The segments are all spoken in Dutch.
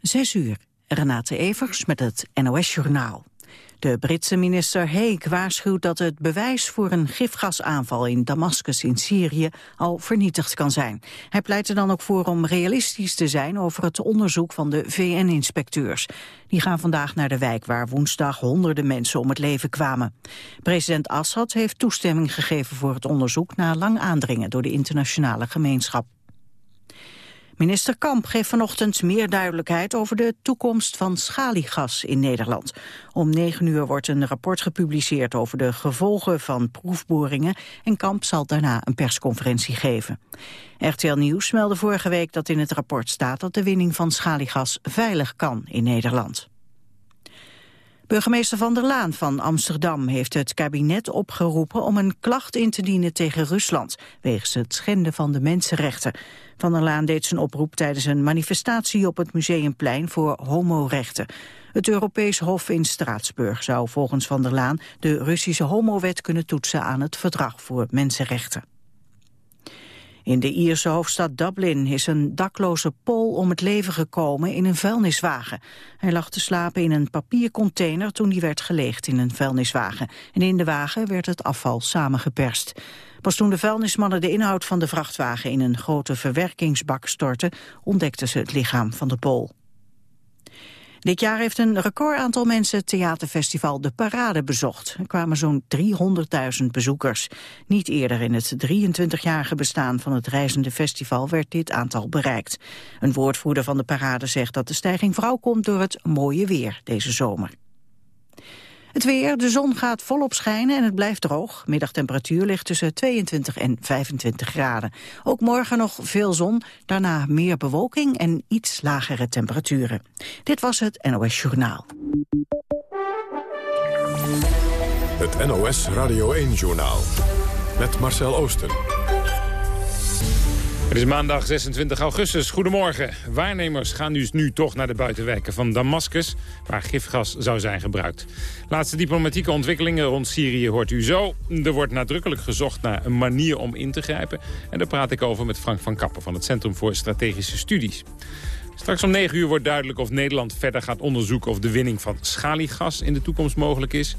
Zes uur. Renate Evers met het NOS Journaal. De Britse minister Heek waarschuwt dat het bewijs voor een gifgasaanval in Damascus in Syrië al vernietigd kan zijn. Hij pleit er dan ook voor om realistisch te zijn over het onderzoek van de VN-inspecteurs. Die gaan vandaag naar de wijk waar woensdag honderden mensen om het leven kwamen. President Assad heeft toestemming gegeven voor het onderzoek na lang aandringen door de internationale gemeenschap. Minister Kamp geeft vanochtend meer duidelijkheid over de toekomst van schaliegas in Nederland. Om negen uur wordt een rapport gepubliceerd over de gevolgen van proefboringen en Kamp zal daarna een persconferentie geven. RTL Nieuws meldde vorige week dat in het rapport staat dat de winning van schaliegas veilig kan in Nederland. Burgemeester Van der Laan van Amsterdam heeft het kabinet opgeroepen om een klacht in te dienen tegen Rusland, wegens het schenden van de mensenrechten. Van der Laan deed zijn oproep tijdens een manifestatie op het Museumplein voor homorechten. Het Europees Hof in Straatsburg zou volgens Van der Laan de Russische homowet kunnen toetsen aan het Verdrag voor Mensenrechten. In de Ierse hoofdstad Dublin is een dakloze Pool om het leven gekomen in een vuilniswagen. Hij lag te slapen in een papiercontainer toen hij werd geleegd in een vuilniswagen. En in de wagen werd het afval samengeperst. Pas toen de vuilnismannen de inhoud van de vrachtwagen in een grote verwerkingsbak stortten, ontdekten ze het lichaam van de Pool. Dit jaar heeft een record aantal mensen het theaterfestival De Parade bezocht. Er kwamen zo'n 300.000 bezoekers. Niet eerder in het 23-jarige bestaan van het reizende festival werd dit aantal bereikt. Een woordvoerder van de Parade zegt dat de stijging vooral komt door het mooie weer deze zomer. Het weer, de zon gaat volop schijnen en het blijft droog. Middagtemperatuur ligt tussen 22 en 25 graden. Ook morgen nog veel zon, daarna meer bewolking en iets lagere temperaturen. Dit was het NOS Journaal. Het NOS Radio 1-journaal met Marcel Oosten. Het is maandag 26 augustus. Goedemorgen. Waarnemers gaan dus nu toch naar de buitenwijken van Damascus... waar gifgas zou zijn gebruikt. Laatste diplomatieke ontwikkelingen rond Syrië hoort u zo. Er wordt nadrukkelijk gezocht naar een manier om in te grijpen. En daar praat ik over met Frank van Kappen... van het Centrum voor Strategische Studies. Straks om 9 uur wordt duidelijk of Nederland verder gaat onderzoeken... of de winning van schaliegas in de toekomst mogelijk is.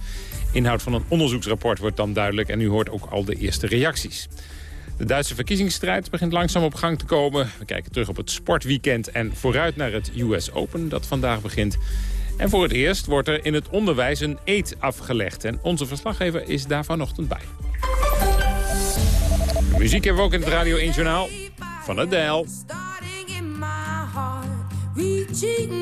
Inhoud van een onderzoeksrapport wordt dan duidelijk... en u hoort ook al de eerste reacties. De Duitse verkiezingsstrijd begint langzaam op gang te komen. We kijken terug op het sportweekend en vooruit naar het US Open dat vandaag begint. En voor het eerst wordt er in het onderwijs een eet afgelegd. En onze verslaggever is daar vanochtend bij. muziek hebben we ook in het Radio 1 Journaal van Adele. Reaching.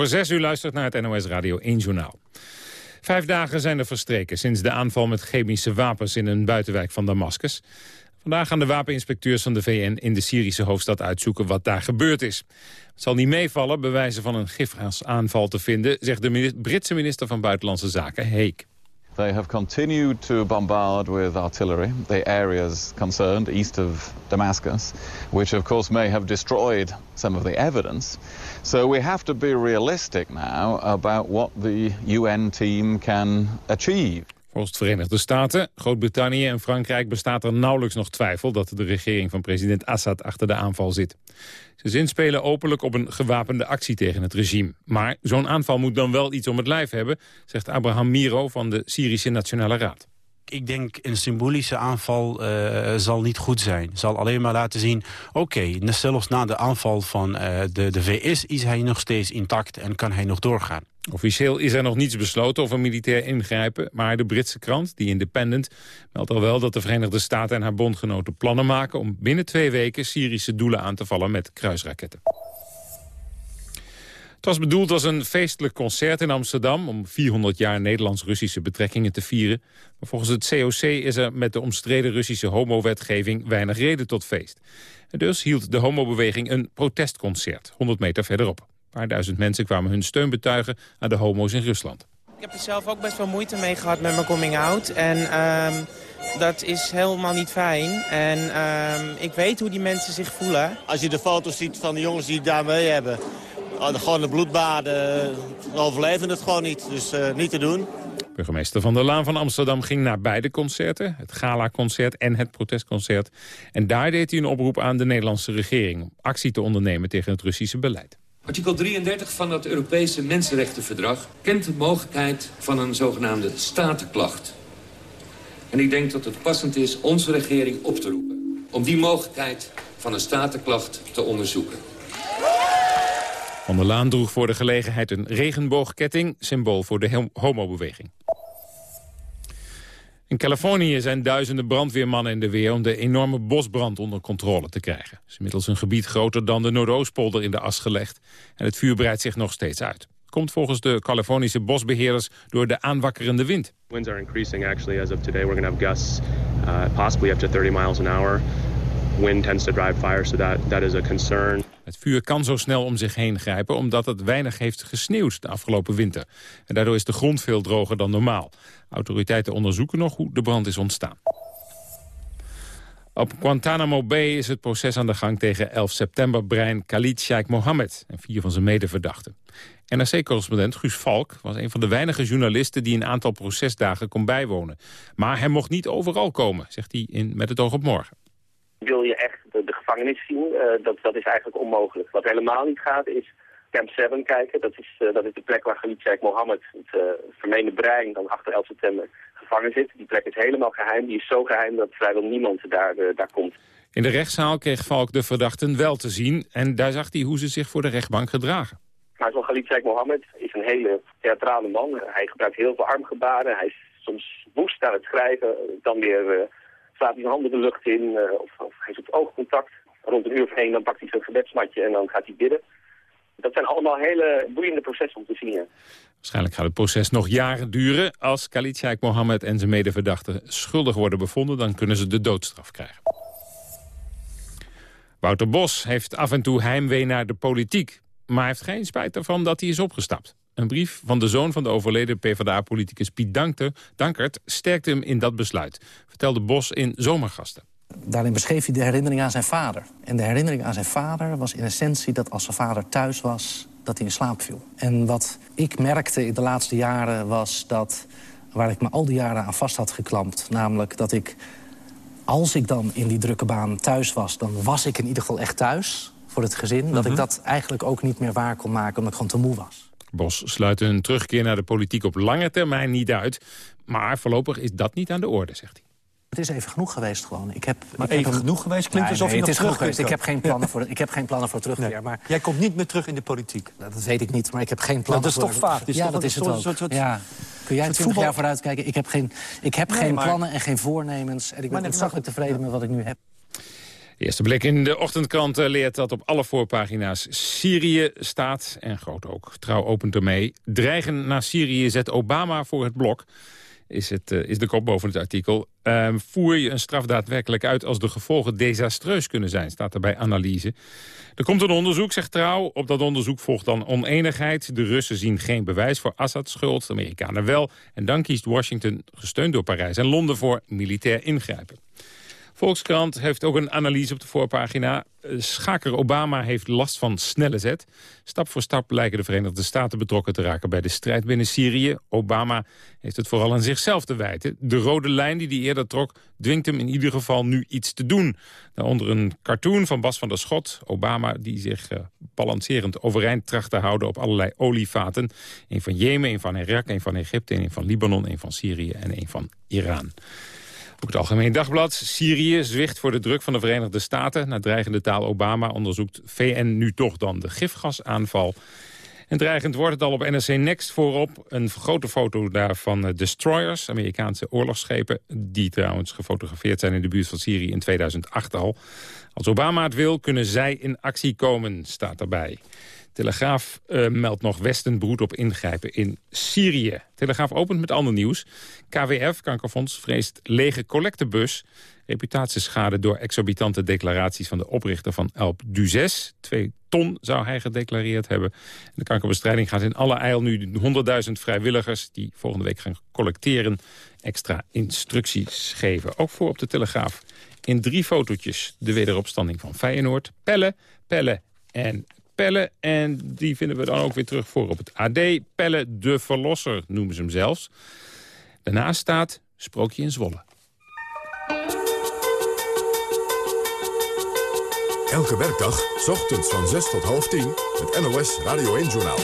over zes. U luistert naar het NOS Radio 1 Journaal. Vijf dagen zijn er verstreken sinds de aanval met chemische wapens... in een buitenwijk van Damascus. Vandaag gaan de wapeninspecteurs van de VN in de Syrische hoofdstad uitzoeken wat daar gebeurd is. Het zal niet meevallen bewijzen van een gifgasaanval te vinden, zegt de Britse minister van Buitenlandse Zaken, Heek. They have continued to bombard with artillery the areas concerned east of Damascus, which of course may have destroyed some of the evidence. So we have to be realistic now about what the UN team can achieve. Volgens de Verenigde Staten, Groot-Brittannië en Frankrijk bestaat er nauwelijks nog twijfel dat de regering van president Assad achter de aanval zit. Ze zinspelen openlijk op een gewapende actie tegen het regime. Maar zo'n aanval moet dan wel iets om het lijf hebben, zegt Abraham Miro van de Syrische Nationale Raad. Ik denk een symbolische aanval uh, zal niet goed zijn. Zal alleen maar laten zien, oké, zelfs na de aanval van uh, de, de VS is hij nog steeds intact en kan hij nog doorgaan. Officieel is er nog niets besloten over militair ingrijpen... maar de Britse krant, The Independent, meldt al wel dat de Verenigde Staten en haar bondgenoten plannen maken... om binnen twee weken Syrische doelen aan te vallen met kruisraketten. Het was bedoeld als een feestelijk concert in Amsterdam... om 400 jaar Nederlands-Russische betrekkingen te vieren. Maar volgens het COC is er met de omstreden Russische homowetgeving... weinig reden tot feest. En dus hield de homobeweging een protestconcert, 100 meter verderop. Een paar duizend mensen kwamen hun steun betuigen aan de homo's in Rusland. Ik heb er zelf ook best wel moeite mee gehad met mijn coming out. En uh, dat is helemaal niet fijn. En uh, ik weet hoe die mensen zich voelen. Als je de foto's ziet van de jongens die het daarmee hebben... Gewoon de bloedbaden, overleven het gewoon niet. Dus uh, niet te doen. Burgemeester Van der Laan van Amsterdam ging naar beide concerten. Het gala-concert en het protestconcert. En daar deed hij een oproep aan de Nederlandse regering... om actie te ondernemen tegen het Russische beleid. Artikel 33 van het Europese Mensenrechtenverdrag kent de mogelijkheid van een zogenaamde statenklacht. En ik denk dat het passend is onze regering op te roepen om die mogelijkheid van een statenklacht te onderzoeken. Van der Laan droeg voor de gelegenheid een regenboogketting, symbool voor de homobeweging. In Californië zijn duizenden brandweermannen in de weer... om de enorme bosbrand onder controle te krijgen. Het is inmiddels een gebied groter dan de Noordoostpolder in de as gelegd. En het vuur breidt zich nog steeds uit. Komt volgens de Californische bosbeheerders door de aanwakkerende wind. Winds are increasing actually as of today. We're going to have gusts uh, possibly up to 30 miles an hour wind tends to drive so that, that is a concern. Het vuur kan zo snel om zich heen grijpen omdat het weinig heeft gesneeuwd de afgelopen winter. En daardoor is de grond veel droger dan normaal. Autoriteiten onderzoeken nog hoe de brand is ontstaan. Op Guantanamo Bay is het proces aan de gang tegen 11 september brein Khalid Sheikh Mohammed en vier van zijn medeverdachten. NRC-correspondent Guus Valk was een van de weinige journalisten die een aantal procesdagen kon bijwonen. Maar hij mocht niet overal komen, zegt hij in Met het oog op morgen. Wil je echt de, de gevangenis zien, uh, dat, dat is eigenlijk onmogelijk. Wat helemaal niet gaat is Camp 7 kijken. Dat is, uh, dat is de plek waar Khalid Sheikh Mohammed, het uh, vermeende brein, dan achter 11 september gevangen zit. Die plek is helemaal geheim. Die is zo geheim dat vrijwel niemand daar, daar komt. In de rechtszaal kreeg Valk de verdachten wel te zien. En daar zag hij hoe ze zich voor de rechtbank gedragen. Maar zo'n Khalid Sheikh Mohammed is een hele theatrale man. Hij gebruikt heel veel armgebaren. Hij is soms woest aan het schrijven. Dan weer slaat hij zijn handen de lucht in uh, of, of, hij zoekt oogcontact. Rond een uur of één dan pakt hij zijn gebedsmatje en dan gaat hij bidden. Dat zijn allemaal hele boeiende processen om te zien. Waarschijnlijk gaat het proces nog jaren duren. Als Khalid Sheikh Mohammed en zijn medeverdachten schuldig worden bevonden... dan kunnen ze de doodstraf krijgen. Wouter Bos heeft af en toe heimwee naar de politiek. Maar heeft geen spijt ervan dat hij is opgestapt. Een brief van de zoon van de overleden PvdA-politicus Piet Dankert sterkte hem in dat besluit, vertelde Bos in Zomergasten. Daarin beschreef hij de herinnering aan zijn vader. En de herinnering aan zijn vader was in essentie dat als zijn vader thuis was... dat hij in slaap viel. En wat ik merkte in de laatste jaren was dat... waar ik me al die jaren aan vast had geklampt... namelijk dat ik, als ik dan in die drukke baan thuis was... dan was ik in ieder geval echt thuis voor het gezin. Dat ik mhm. dat eigenlijk ook niet meer waar kon maken omdat ik gewoon te moe was. Bos sluit een terugkeer naar de politiek op lange termijn niet uit. Maar voorlopig is dat niet aan de orde, zegt hij. Het is even genoeg geweest gewoon. Ik heb, maar ik even heb genoeg geweest klinkt alsof nee, je nog terug geweest. Ik heb geen plannen voor, ik heb geen plannen voor terugkeer. Nee. Maar... Jij komt niet meer terug in de politiek. Nou, dat weet ik niet, maar ik heb geen plannen voor... Dat is toch vaak? Ja, dat is het ook. ja. Kun jij 20 voetbal... jaar vooruit kijken? Ik heb geen, ik heb nee, geen maar... plannen en geen voornemens. En ik ben ontzaglijk tevreden met wat ik nu heb. Eerste blik in de ochtendkrant leert dat op alle voorpagina's Syrië staat. En groot ook. Trouw opent ermee. Dreigen naar Syrië zet Obama voor het blok. Is, het, uh, is de kop boven het artikel. Uh, voer je een straf daadwerkelijk uit als de gevolgen desastreus kunnen zijn, staat er bij analyse. Er komt een onderzoek, zegt Trouw. Op dat onderzoek volgt dan oneenigheid. De Russen zien geen bewijs voor Assads schuld, de Amerikanen wel. En dan kiest Washington, gesteund door Parijs en Londen, voor militair ingrijpen. Volkskrant heeft ook een analyse op de voorpagina. Eh, schaker Obama heeft last van snelle zet. Stap voor stap lijken de Verenigde Staten betrokken te raken bij de strijd binnen Syrië. Obama heeft het vooral aan zichzelf te wijten. De rode lijn die hij eerder trok dwingt hem in ieder geval nu iets te doen. Daaronder een cartoon van Bas van der Schot. Obama die zich uh, balancerend overeind tracht te houden op allerlei olievaten. Een van Jemen, een van Irak, een van Egypte, een van Libanon, een van Syrië en een van Iran. Ook het Algemeen Dagblad. Syrië zwicht voor de druk van de Verenigde Staten. Na dreigende taal Obama onderzoekt VN nu toch dan de gifgasaanval. En dreigend wordt het al op NRC Next voorop. Een grote foto daar van eh, destroyers, Amerikaanse oorlogsschepen... die trouwens gefotografeerd zijn in de buurt van Syrië in 2008 al. Als Obama het wil, kunnen zij in actie komen, staat erbij. Telegraaf uh, meldt nog Westenbroed op ingrijpen in Syrië. Telegraaf opent met ander nieuws. KWF, Kankerfonds, vreest lege collectebus. Reputatieschade door exorbitante declaraties van de oprichter van Elp Duzes. Twee ton zou hij gedeclareerd hebben. De kankerbestrijding gaat in alle eil nu 100.000 vrijwilligers... die volgende week gaan collecteren, extra instructies geven. Ook voor op de Telegraaf in drie fotootjes de wederopstanding van Feyenoord. Pelle, Pelle en En die vinden we dan ook weer terug voor op het AD. Pelle de Verlosser noemen ze hem zelfs. Daarnaast staat Sprookje in Zwolle. Elke werkdag, ochtends van 6 tot half 10, het NOS Radio 1-journaal.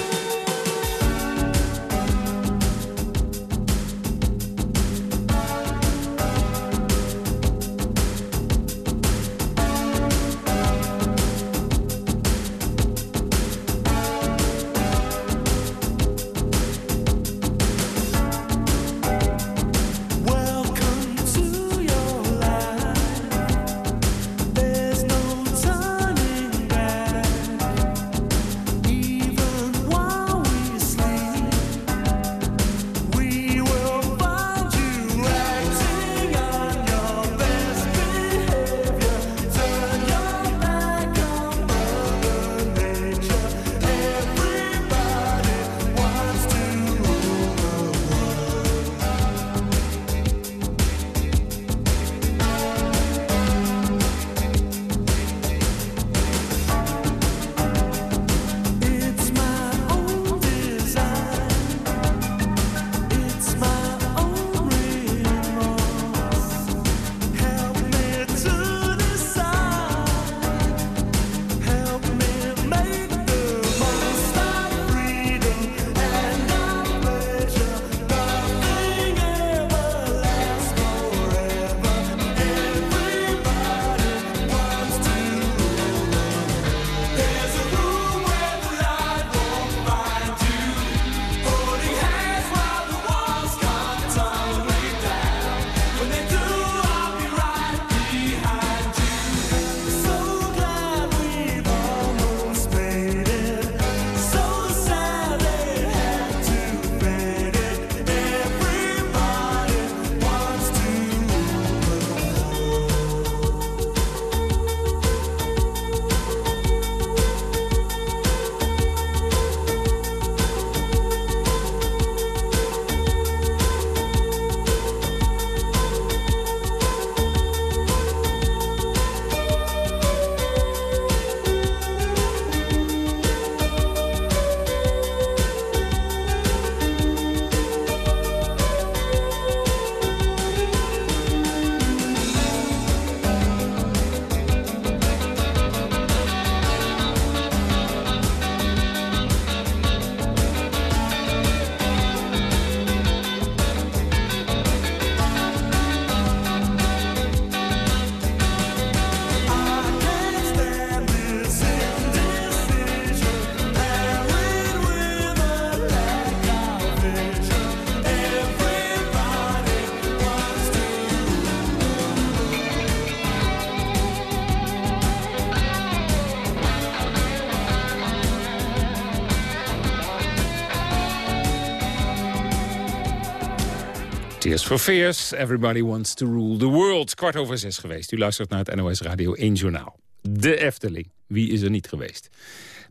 For Everybody Wants to Rule the World. Kwart over zes geweest. U luistert naar het NOS Radio 1 Journaal. De Efteling. Wie is er niet geweest?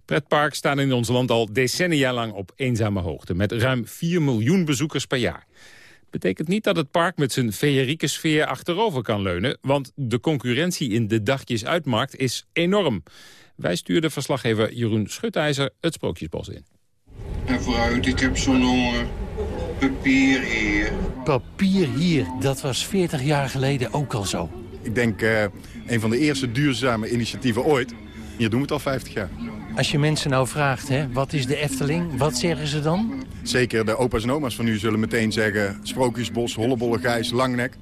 Pretparks staan in ons land al decennia lang op eenzame hoogte... met ruim 4 miljoen bezoekers per jaar. Betekent niet dat het park met zijn feerieke sfeer achterover kan leunen... want de concurrentie in de dagjes uitmarkt is enorm. Wij stuurden verslaggever Jeroen Schutijzer het Sprookjesbos in. En vooruit, ik heb zo'n honger. Papier hier. Papier hier, dat was 40 jaar geleden ook al zo. Ik denk uh, een van de eerste duurzame initiatieven ooit. Hier doen we het al 50 jaar. Als je mensen nou vraagt, hè, wat is de Efteling, wat zeggen ze dan? Zeker de opa's en oma's van nu zullen meteen zeggen... Sprookjesbos, Hollebolle Gijs, Langnek.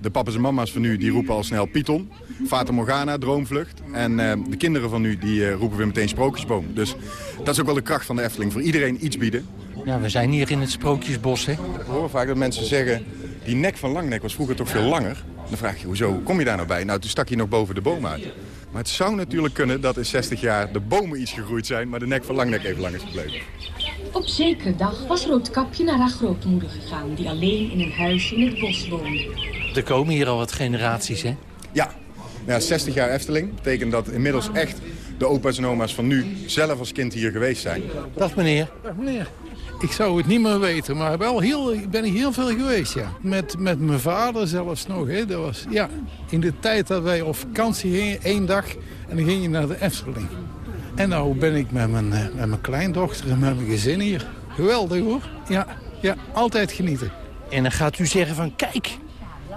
De papa's en mama's van nu die roepen al snel Python. Fata Morgana, Droomvlucht. En uh, de kinderen van nu die uh, roepen weer meteen Sprookjesboom. Dus dat is ook wel de kracht van de Efteling. Voor iedereen iets bieden. Ja, we zijn hier in het Sprookjesbos, hè? We horen vaak dat mensen zeggen... die nek van Langnek was vroeger toch veel langer. Dan vraag je, hoezo kom je daar nou bij? Nou, toen stak je nog boven de boom uit. Maar het zou natuurlijk kunnen dat in 60 jaar de bomen iets gegroeid zijn... maar de nek van Langnek even lang is gebleven. Op zekere dag was Roodkapje naar haar grootmoeder gegaan... die alleen in een huisje in het bos woonde. Er komen hier al wat generaties, hè? Ja. ja 60 jaar Efteling betekent dat inmiddels echt de opa's en oma's van nu... zelf als kind hier geweest zijn. Dag meneer. Dag meneer. Ik zou het niet meer weten, maar wel heel, ben ik heel veel geweest, ja. Met, met mijn vader zelfs nog, hè. Dat was, ja, in de tijd dat wij op vakantie gingen, één dag, en dan ging je naar de Efteling. En nou ben ik met mijn, met mijn kleindochter en met mijn gezin hier. Geweldig, hoor. Ja, ja, altijd genieten. En dan gaat u zeggen van, kijk,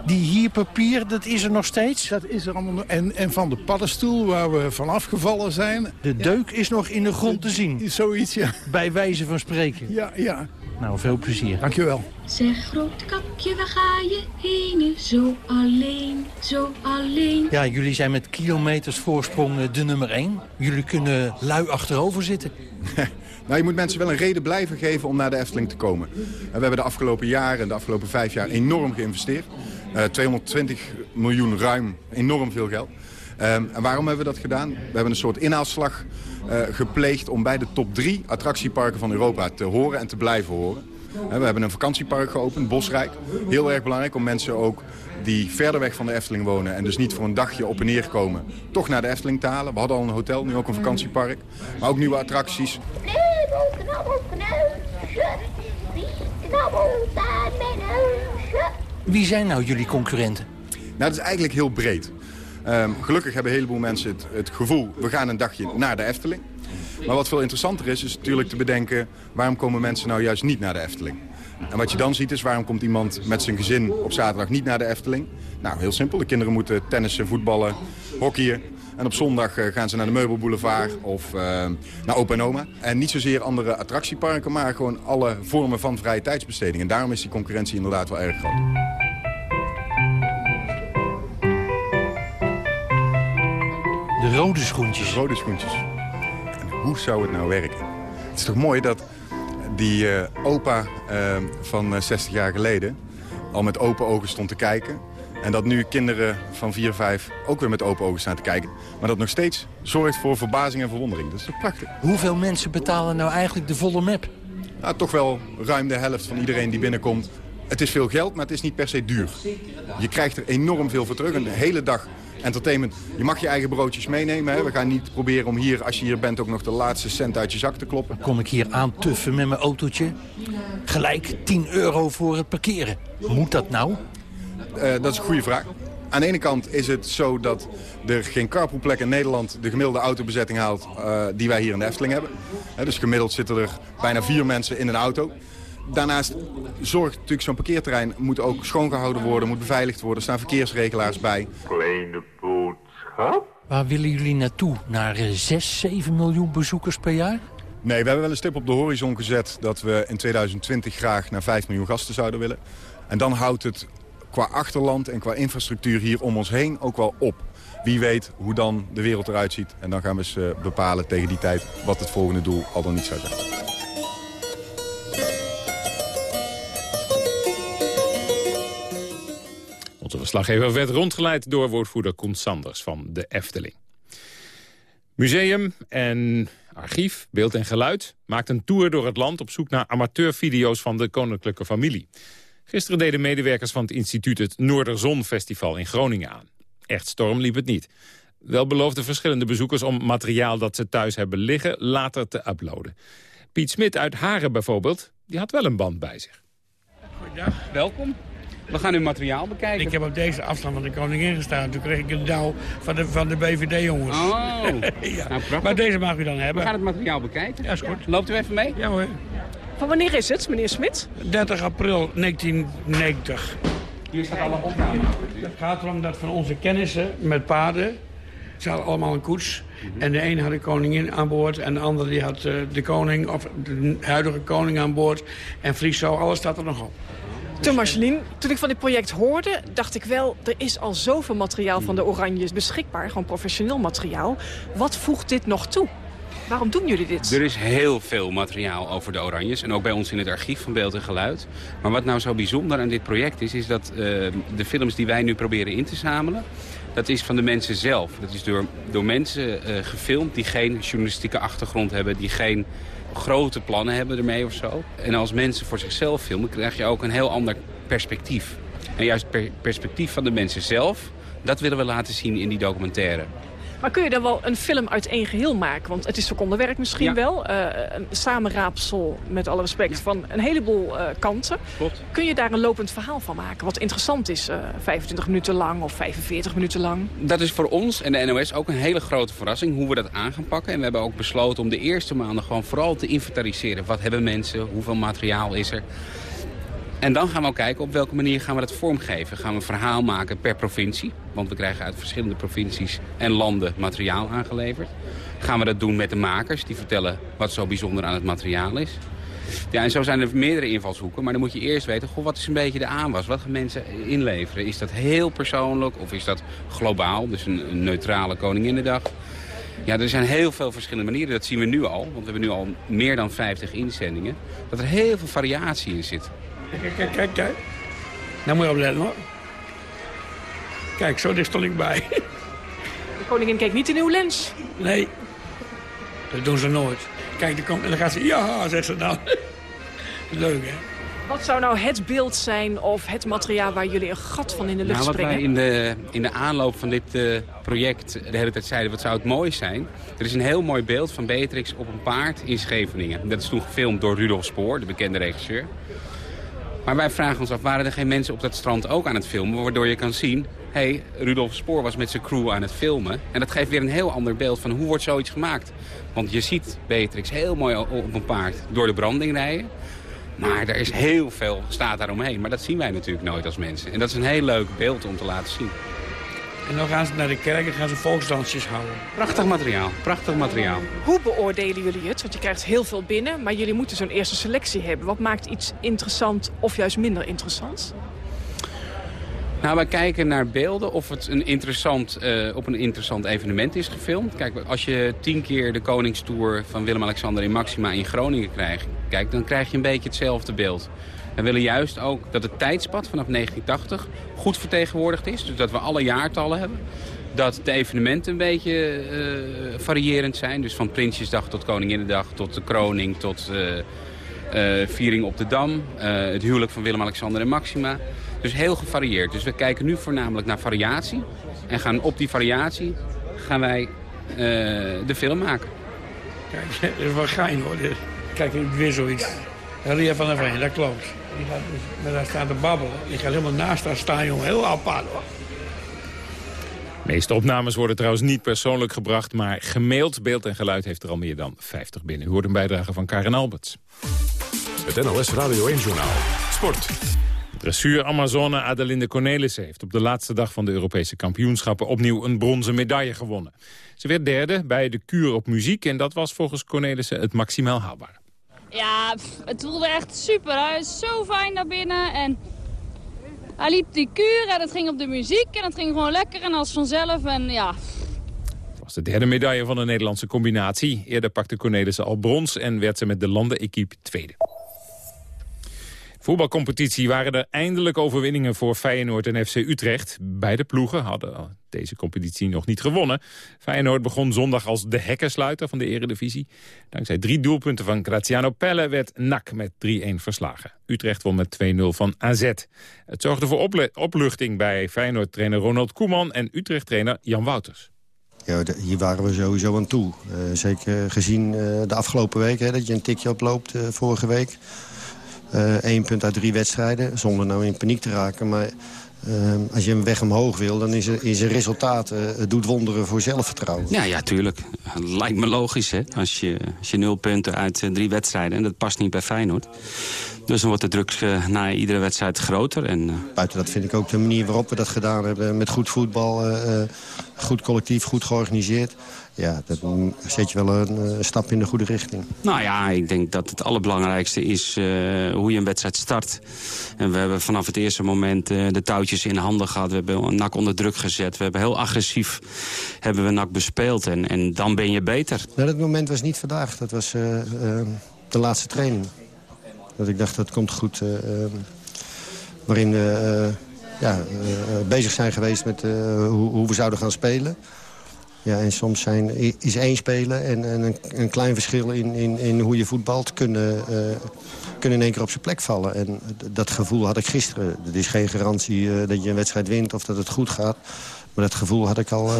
die hier papier, dat is er nog steeds? Dat is er allemaal. En, en van de paddenstoel waar we van afgevallen zijn. De deuk is nog in de grond te zien. Zoiets, ja. Bij wijze van spreken. Ja, ja. Nou, veel plezier. Dankjewel. Zeg, Roodkapje, waar ga je heen? Zo alleen, zo alleen. Ja, jullie zijn met kilometers voorsprong de nummer 1. Jullie kunnen lui achterover zitten. Nou, je moet mensen wel een reden blijven geven om naar de Efteling te komen. En we hebben de afgelopen jaren, de afgelopen vijf jaar, enorm geïnvesteerd. Uh, 220 miljoen ruim, enorm veel geld. Um, en waarom hebben we dat gedaan? We hebben een soort inhaalslag uh, gepleegd om bij de top drie attractieparken van Europa te horen en te blijven horen. Uh, we hebben een vakantiepark geopend, Bosrijk. Heel erg belangrijk om mensen ook die verder weg van de Efteling wonen... en dus niet voor een dagje op en neer komen, toch naar de Efteling te halen. We hadden al een hotel, nu ook een vakantiepark. Maar ook nieuwe attracties. Wie zijn nou jullie concurrenten? Nou, dat is eigenlijk heel breed. Um, gelukkig hebben een heleboel mensen het, gevoel... we gaan een dagje naar de Efteling. Maar wat veel interessanter is, is natuurlijk te bedenken... waarom komen mensen nou juist niet naar de Efteling? En wat je dan ziet is, waarom komt iemand met zijn gezin op zaterdag niet naar de Efteling? Nou, heel simpel. De kinderen moeten tennissen, voetballen, hockeyen. En op zondag uh, gaan ze naar de Meubelboulevard of uh, naar Opa en Oma. En niet zozeer andere attractieparken, maar gewoon alle vormen van vrije tijdsbesteding. En daarom is die concurrentie inderdaad wel erg groot. De rode schoentjes. De rode schoentjes. En hoe zou het nou werken? Het is toch mooi dat die uh, opa uh, van 60 jaar geleden al met open ogen stond te kijken. En dat nu kinderen van 4, 5 ook weer met open ogen staan te kijken. Maar dat nog steeds zorgt voor verbazing en verwondering. Dat is toch prachtig. Hoeveel mensen betalen nou eigenlijk de volle map? Nou, toch wel ruim de helft van iedereen die binnenkomt. Het is veel geld, maar het is niet per se duur. Je krijgt er enorm veel voor terug. Een hele dag entertainment. Je mag je eigen broodjes meenemen. Hè? We gaan niet proberen om hier, als je hier bent, ook nog de laatste cent uit je zak te kloppen. Kom ik hier aantuffen met mijn autootje? Gelijk 10 euro voor het parkeren. Moet dat nou? Uh, dat is een goede vraag. Aan de ene kant is het zo dat er geen carpoolplek in Nederland de gemiddelde autobezetting haalt uh, die wij hier in de Efteling hebben. Dus gemiddeld zitten er bijna vier mensen in een auto. Daarnaast zorgt natuurlijk zo'n parkeerterrein moet ook schoongehouden worden, moet beveiligd worden. Er staan verkeersregelaars bij. Kleine boodschap. Waar willen jullie naartoe? Naar 6, 7 miljoen bezoekers per jaar? Nee, we hebben wel een stip op de horizon gezet dat we in 2020 graag naar 5 miljoen gasten zouden willen. En dan houdt het qua achterland en qua infrastructuur hier om ons heen ook wel op. Wie weet hoe dan de wereld eruit ziet. En dan gaan we eens uh, bepalen tegen die tijd wat het volgende doel al dan niet zou zijn. Onze verslaggever werd rondgeleid door woordvoerder Koen Sanders van de Efteling. Museum en archief, beeld en geluid maakt een tour door het land op zoek naar amateurvideo's van de koninklijke familie. Gisteren deden medewerkers van het instituut het Noorderzon-festival in Groningen aan. Echt storm liep het niet. Wel beloofden verschillende bezoekers om materiaal dat ze thuis hebben liggen later te uploaden. Piet Smit uit Haren bijvoorbeeld, die had wel een band bij zich. Goedendag. Welkom. We gaan uw materiaal bekijken. Ik heb op deze afstand van de koningin gestaan. Toen kreeg ik een douw van de, van de BVD-jongens. Oh, ja. nou, prachtig. Maar deze mag u dan hebben. We gaan het materiaal bekijken. Ja, is goed. Loopt u even mee? Ja hoor. Van wanneer is het, meneer Smit? 30 april 1990. Hier staat alle opname. Het gaat erom dat van onze kennissen met paarden... ze hadden allemaal een koets. En de een had de koningin aan boord... en de andere die had eh, de koning, of de huidige koning aan boord. En Friso, alles staat er nog op. Toen Marceline, toen ik van dit project hoorde, dacht ik wel... er is al zoveel materiaal van de Oranjes beschikbaar. Gewoon professioneel materiaal. Wat voegt dit nog toe? Waarom doen jullie dit? Er is heel veel materiaal over de Oranjes. En ook bij ons in het archief van Beeld en Geluid. Maar wat nou zo bijzonder aan dit project is... is dat uh, de films die wij nu proberen in te zamelen... dat is van de mensen zelf. Dat is door, door mensen uh, gefilmd die geen journalistieke achtergrond hebben... die geen grote plannen hebben ermee of zo. En als mensen voor zichzelf filmen, krijg je ook een heel ander perspectief. En juist het perspectief van de mensen zelf, dat willen we laten zien in die documentaire. Maar kun je dan wel een film uit één geheel maken? Want het is secondenwerk misschien Ja. wel. Uh, een samenraapsel, met alle respect, van een heleboel uh, kanten. Klopt. Kun je daar een lopend verhaal van maken? Wat interessant is, uh, 25 minuten lang of 45 minuten lang. Dat is voor ons en de NOS ook een hele grote verrassing hoe we dat aan gaan pakken. En we hebben ook besloten om de eerste maanden gewoon vooral te inventariseren. Wat hebben mensen? Hoeveel materiaal is er? En dan gaan we ook kijken op welke manier gaan we dat vormgeven. Gaan we een verhaal maken per provincie. Want we krijgen uit verschillende provincies en landen materiaal aangeleverd. Gaan we dat doen met de makers die vertellen wat zo bijzonder aan het materiaal is. Ja, en zo zijn er meerdere invalshoeken. Maar dan moet je eerst weten, goh, wat is een beetje de aanwas? Wat gaan mensen inleveren? Is dat heel persoonlijk of is dat globaal? Dus een, een neutrale Koninginnedag. Ja, er zijn heel veel verschillende manieren. Dat zien we nu al. Want we hebben nu al meer dan 50 inzendingen. Dat er heel veel variatie in zit. Kijk, kijk, kijk, kijk. Daar moet je op letten hoor. Kijk, zo dicht stond ik bij. De koningin keek niet in uw lens. Nee, dat doen ze nooit. Kijk, dan komt, en dan gaat ze, ja, zegt ze dan. Leuk, hè? Wat zou nou het beeld zijn of het materiaal waar jullie een gat van in de lucht Nou, wat springen? wij in de, in de aanloop van dit eh, project de hele tijd zeiden, wat zou het mooi zijn? Er is een heel mooi beeld van Beatrix op een paard in Scheveningen. Dat is toen gefilmd door Rudolf Spoor, de bekende regisseur. Maar wij vragen ons af, waren er geen mensen op dat strand ook aan het filmen? Waardoor je kan zien, hé, hey, Rudolf Spoor was met zijn crew aan het filmen. En dat geeft weer een heel ander beeld van hoe wordt zoiets gemaakt. Want je ziet Beatrix heel mooi op een paard door de branding rijden. Maar er is heel veel staat daaromheen. Maar dat zien wij natuurlijk nooit als mensen. En dat is een heel leuk beeld om te laten zien. En dan gaan ze naar de kerk en gaan ze volksdansjes houden. Prachtig materiaal, prachtig materiaal. Hoe beoordelen jullie het? Want je krijgt heel veel binnen, maar jullie moeten zo'n eerste selectie hebben. Wat maakt iets interessant of juist minder interessant? Nou, wij kijken naar beelden of het een interessant, uh, op een interessant evenement is gefilmd. Kijk, als je tien keer de Koningstour van Willem-Alexander in Maxima in Groningen krijgt... Kijk, dan krijg je een beetje hetzelfde beeld. We willen juist ook dat het tijdspad vanaf 1980 goed vertegenwoordigd is. Dus dat we alle jaartallen hebben. Dat de evenementen een beetje uh, variërend zijn. Dus van Prinsjesdag tot Koninginnedag tot de kroning tot uh, uh, viering op de Dam. het huwelijk van Willem-Alexander en Maxima. Dus heel gevarieerd. Dus we kijken nu voornamelijk naar variatie. En gaan op die variatie gaan wij de film maken. Kijk, dat is wel gein hoor. Kijk, weer zoiets. Ria van der Veen, dat klopt. Die gaat dus, met haar staan te babbelen. Die gaat helemaal naast haar staan, jongen. Heel apart hoor. De meeste opnames worden trouwens niet persoonlijk gebracht... maar gemaild beeld en geluid heeft er al meer dan 50 binnen. U hoort een bijdrage van Karen Alberts. Het NOS Radio 1-journaal. Sport. Dressuur Amazone Adelinde Cornelissen heeft op de laatste dag van de Europese kampioenschappen opnieuw een bronzen medaille gewonnen. Ze werd derde bij de kuur op muziek en dat was volgens Cornelissen het maximaal haalbare. Ja, het voelde echt super. Hij is zo fijn naar binnen en hij liep die kuur en het ging op de muziek en het ging gewoon lekker en als vanzelf en ja... Was de derde medaille van de Nederlandse combinatie. Eerder pakte Cornelissen al brons en werd ze met de landenequipe tweede. Voetbalcompetitie waren er eindelijk overwinningen voor Feyenoord en FC Utrecht. Beide ploegen hadden deze competitie nog niet gewonnen. Feyenoord begon zondag als de hekkensluiter van de eredivisie. Dankzij drie doelpunten van Graziano Pelle werd NAC met 3-1 verslagen. Utrecht won met 2-0 van AZ. Het zorgde voor opluchting bij Feyenoord-trainer Ronald Koeman... en Utrecht-trainer Jan Wouters. Ja, hier waren we sowieso aan toe. Uh, zeker gezien uh, de afgelopen week, dat je een tikje oploopt uh, vorige week. Eén punt uit drie wedstrijden, zonder nou in paniek te raken. Maar als je een weg omhoog wil, dan is er, is er resultaat. het doet wonderen voor zelfvertrouwen. Ja, ja, tuurlijk. Lijkt me logisch, hè. Als je, als je nul punten uit drie wedstrijden... en dat past niet bij Feyenoord. Dus dan wordt de druk na iedere wedstrijd groter. En. Buiten dat vind ik ook de manier waarop we dat gedaan hebben. Met goed voetbal, goed collectief, goed georganiseerd. Ja, dat zet je wel een stap in de goede richting. Nou ja, ik denk dat het allerbelangrijkste is hoe je een wedstrijd start. En we hebben vanaf het eerste moment de touwtjes in handen gehad. We hebben een nak onder druk gezet. We hebben heel agressief hebben we nak bespeeld. En, en dan ben je beter. Nou, dat moment was niet vandaag. Dat was de laatste training. Dat ik dacht, dat komt goed. Uh, waarin we ja, bezig zijn geweest met hoe, hoe, we zouden gaan spelen. Ja, en soms zijn, is één spelen en, en een, een, klein verschil in, in, in hoe je voetbalt... kunnen, kunnen in één keer op zijn plek vallen. En dat gevoel had ik gisteren. Het is geen garantie dat je een wedstrijd wint of dat het goed gaat. Maar dat gevoel had ik al,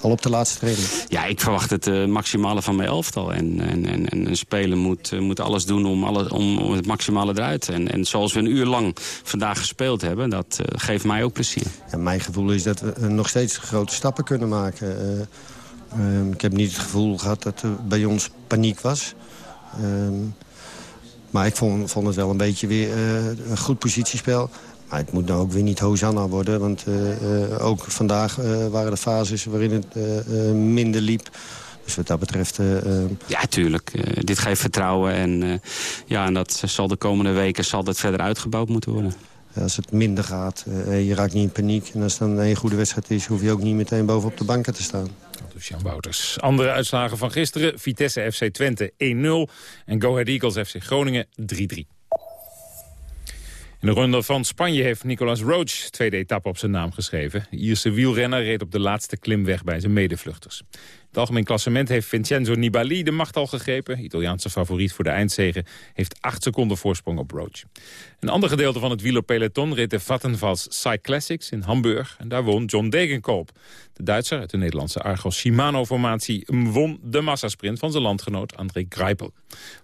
al op de laatste training. Ja, ik verwacht het uh, maximale van mijn elftal. En, en, en, en een speler moet, uh, moet alles doen om, alle, om, om, het maximale eruit. En, en zoals we een uur lang vandaag gespeeld hebben, dat uh, geeft mij ook plezier. Ja, mijn gevoel is dat we nog steeds grote stappen kunnen maken. Ehm, ik heb niet het gevoel gehad dat er bij ons paniek was. Ehm, maar ik vond, vond het wel een beetje weer een goed positiespel. Maar het moet nou ook weer niet Hosanna worden. Want uh, uh, ook vandaag uh, waren er fases waarin het minder liep. Dus wat dat betreft... Ja, tuurlijk. dit geeft vertrouwen. En, ja, en dat zal de komende weken zal dat verder uitgebouwd moeten worden. Als het minder gaat, je raakt niet in paniek. En als het dan een goede wedstrijd is, hoef je ook niet meteen bovenop de banken te staan. Dus Jan Wouters. Andere uitslagen van gisteren. Vitesse FC Twente 1-0. En Go Ahead Eagles FC Groningen 3-3. In de ronde van Spanje heeft Nicolas Roach tweede etappe op zijn naam geschreven. De Ierse wielrenner reed op de laatste klim weg bij zijn medevluchters het algemeen klassement heeft Vincenzo Nibali de macht al gegrepen. Italiaanse favoriet voor de eindzege heeft 8 seconden voorsprong op Roach. Een ander gedeelte van het wielerpeloton reed de Vattenfalls Cyclassics in Hamburg. En daar won John Degenkolb. De Duitser uit de Nederlandse Argos Shimano-formatie won de massasprint van zijn landgenoot André Greipel.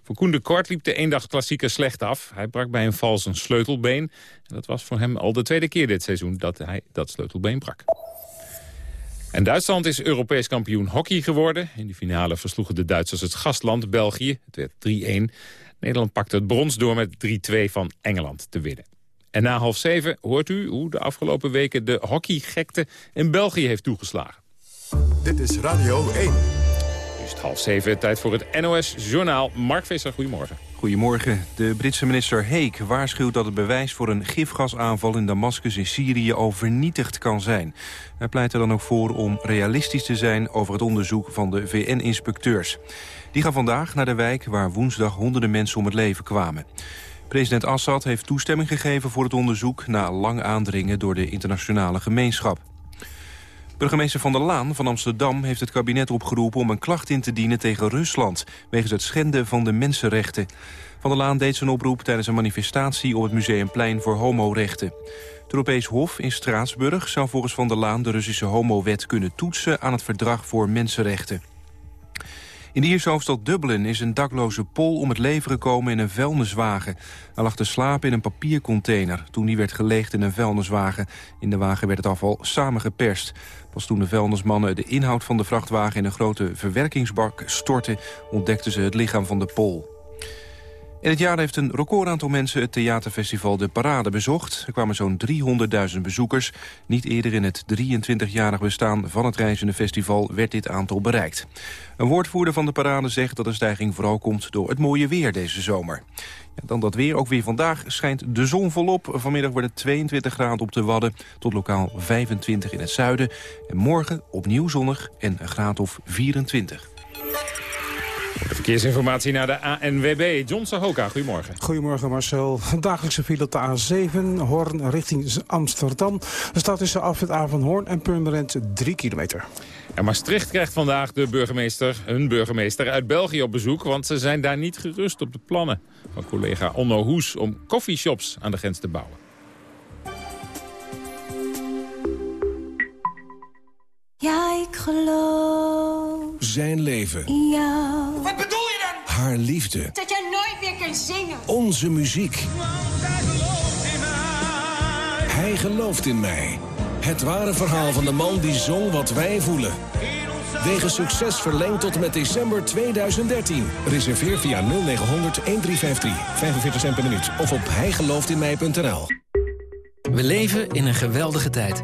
Voor Koen de Kort liep de eendagsklassieker slecht af. Hij brak bij een val zijn sleutelbeen. En dat was voor hem al de tweede keer dit seizoen dat hij dat sleutelbeen brak. En Duitsland is Europees kampioen hockey geworden. In de finale versloegen de Duitsers het gastland België. Het werd 3-1. Nederland pakte het brons door met 3-2 van Engeland te winnen. En na half zeven hoort u hoe de afgelopen weken de hockeygekte in België heeft toegeslagen. Dit is Radio 1. Nu is het half zeven, tijd voor het NOS-journaal. Mark Visser, goedemorgen. Goedemorgen. De Britse minister Heek waarschuwt dat het bewijs voor een gifgasaanval in Damascus in Syrië al vernietigd kan zijn. Hij pleit er dan ook voor om realistisch te zijn over het onderzoek van de VN-inspecteurs. Die gaan vandaag naar de wijk waar woensdag honderden mensen om het leven kwamen. President Assad heeft toestemming gegeven voor het onderzoek na lang aandringen door de internationale gemeenschap. Burgemeester Van der Laan van Amsterdam heeft het kabinet opgeroepen om een klacht in te dienen tegen Rusland, wegens het schenden van de mensenrechten. Van der Laan deed zijn oproep tijdens een manifestatie op het Museumplein voor homorechten. Het Europees Hof in Straatsburg zou volgens Van der Laan de Russische homowet kunnen toetsen aan het verdrag voor mensenrechten. In de Ierse hoofdstad Dublin is een dakloze Pol om het leven gekomen in een vuilniswagen. Hij lag te slapen in een papiercontainer toen die werd geleegd in een vuilniswagen. In de wagen werd het afval samengeperst. Pas toen de vuilnismannen de inhoud van de vrachtwagen in een grote verwerkingsbak stortten... ontdekten ze het lichaam van de Pol. In het jaar heeft een recordaantal mensen het theaterfestival De Parade bezocht. Er kwamen zo'n 300.000 bezoekers. Niet eerder in het 23-jarig bestaan van het reizende festival werd dit aantal bereikt. Een woordvoerder van De Parade zegt dat de stijging vooral komt door het mooie weer deze zomer. Dan dat weer, ook weer vandaag schijnt de zon volop. Vanmiddag wordt het 22 graden op de Wadden tot lokaal 25 in het zuiden. En morgen opnieuw zonnig en een graad of 24. Verkeersinformatie naar de ANWB. John Sahoka, goedemorgen. Goedemorgen Marcel. Dagelijkse file op de A7, Hoorn richting Amsterdam. Er staat tussen van Hoorn en Purmerend 3 kilometer. En Maastricht krijgt vandaag de burgemeester, hun burgemeester uit België op bezoek... want ze zijn daar niet gerust op de plannen van collega Onno Hoes... om coffeeshops aan de grens te bouwen. Ja, ik geloof Zijn leven. in jou. Wat bedoel je dan? Haar liefde. Dat jij nooit meer kunt zingen. Onze muziek. Hij gelooft in mij. Het ware verhaal van de man die zong wat wij voelen. Wegen succes verlengd tot en met december 2013. Reserveer via 0900 1353. 45 cent per minuut. Of op hijgelooftinmij.nl. We leven in een geweldige tijd.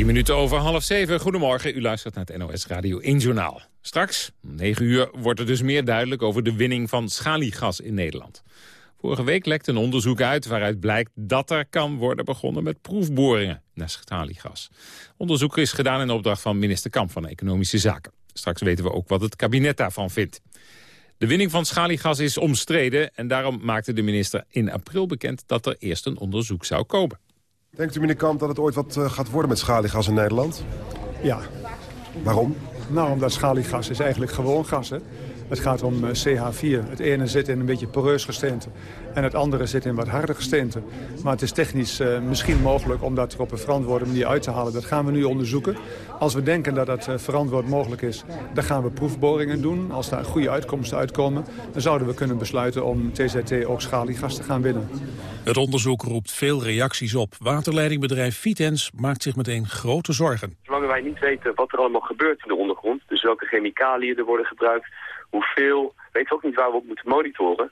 Drie minuten over half zeven. Goedemorgen, u luistert naar het NOS Radio 1 Journaal. Straks, om negen uur, wordt er dus meer duidelijk over de winning van schaliegas in Nederland. Vorige week lekte een onderzoek uit waaruit blijkt dat er kan worden begonnen met proefboringen naar schaliegas. Onderzoek is gedaan in opdracht van minister Kamp van Economische Zaken. Straks weten we ook wat het kabinet daarvan vindt. De winning van schaliegas is omstreden en daarom maakte de minister in april bekend dat er eerst een onderzoek zou komen. Denkt u, meneer Kamp, dat het ooit wat eh, gaat worden met schaliegas in Nederland? Ja. Waarom? Nou, omdat schaliegas is eigenlijk gewoon gas. Hè? Het gaat om eh, CH4. Het ene zit in een beetje poreus gesteente en het andere zit in wat harder gesteente. Maar het is technisch uh, misschien mogelijk om dat er op een verantwoorde manier uit te halen. Dat gaan we nu onderzoeken. Als we denken dat dat uh, verantwoord mogelijk is, dan gaan we proefboringen doen. Als daar goede uitkomsten uitkomen, dan zouden we kunnen besluiten om TZT ook schaliegas te gaan winnen. Het onderzoek roept veel reacties op. Waterleidingbedrijf Vitens maakt zich meteen grote zorgen. Zolang wij niet weten wat er allemaal gebeurt in de ondergrond, dus welke chemicaliën er worden gebruikt, hoeveel, weten we ook niet waar we op moeten monitoren.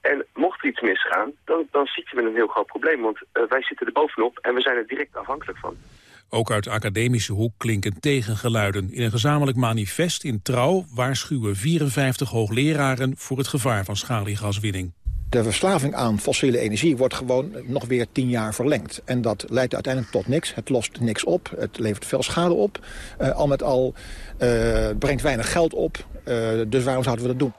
En mocht er iets misgaan, dan, dan zit je met een heel groot probleem. Want uh, wij zitten er bovenop en we zijn er direct afhankelijk van. Ook uit academische hoek klinken tegengeluiden. In een gezamenlijk manifest in Trouw waarschuwen 54 hoogleraren voor het gevaar van schaliegaswinning. De verslaving aan fossiele energie wordt gewoon nog weer tien jaar verlengd. En dat leidt uiteindelijk tot niks. Het lost niks op. Het levert veel schade op. Uh, al met al uh, brengt weinig geld op. Uh, dus waarom zouden we dat doen?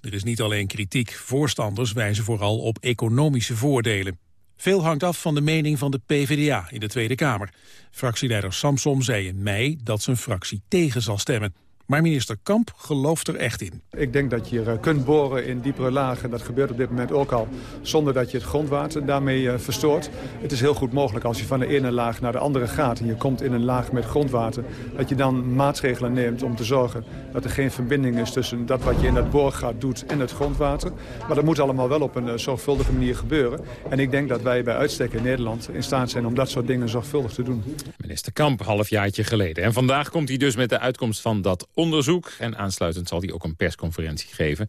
Er is niet alleen kritiek. Voorstanders wijzen vooral op economische voordelen. Veel hangt af van de mening van de PvdA in de Tweede Kamer. Fractieleider Samsom zei in mei dat zijn fractie tegen zal stemmen. Maar minister Kamp gelooft er echt in. Ik denk dat je kunt boren in diepere lagen. Dat gebeurt op dit moment ook al. Zonder dat je het grondwater daarmee uh, verstoort. Het is heel goed mogelijk als je van de ene laag naar de andere gaat... en je komt in een laag met grondwater... dat je dan maatregelen neemt om te zorgen dat er geen verbinding is... tussen dat wat je in dat boorgat doet en het grondwater. Maar dat moet allemaal wel op een uh, zorgvuldige manier gebeuren. En ik denk dat wij bij uitstek in Nederland in staat zijn... om dat soort dingen zorgvuldig te doen. Minister Kamp, halfjaartje geleden. En vandaag komt hij dus met de uitkomst van dat onderzoek. En aansluitend zal hij ook een persconferentie geven.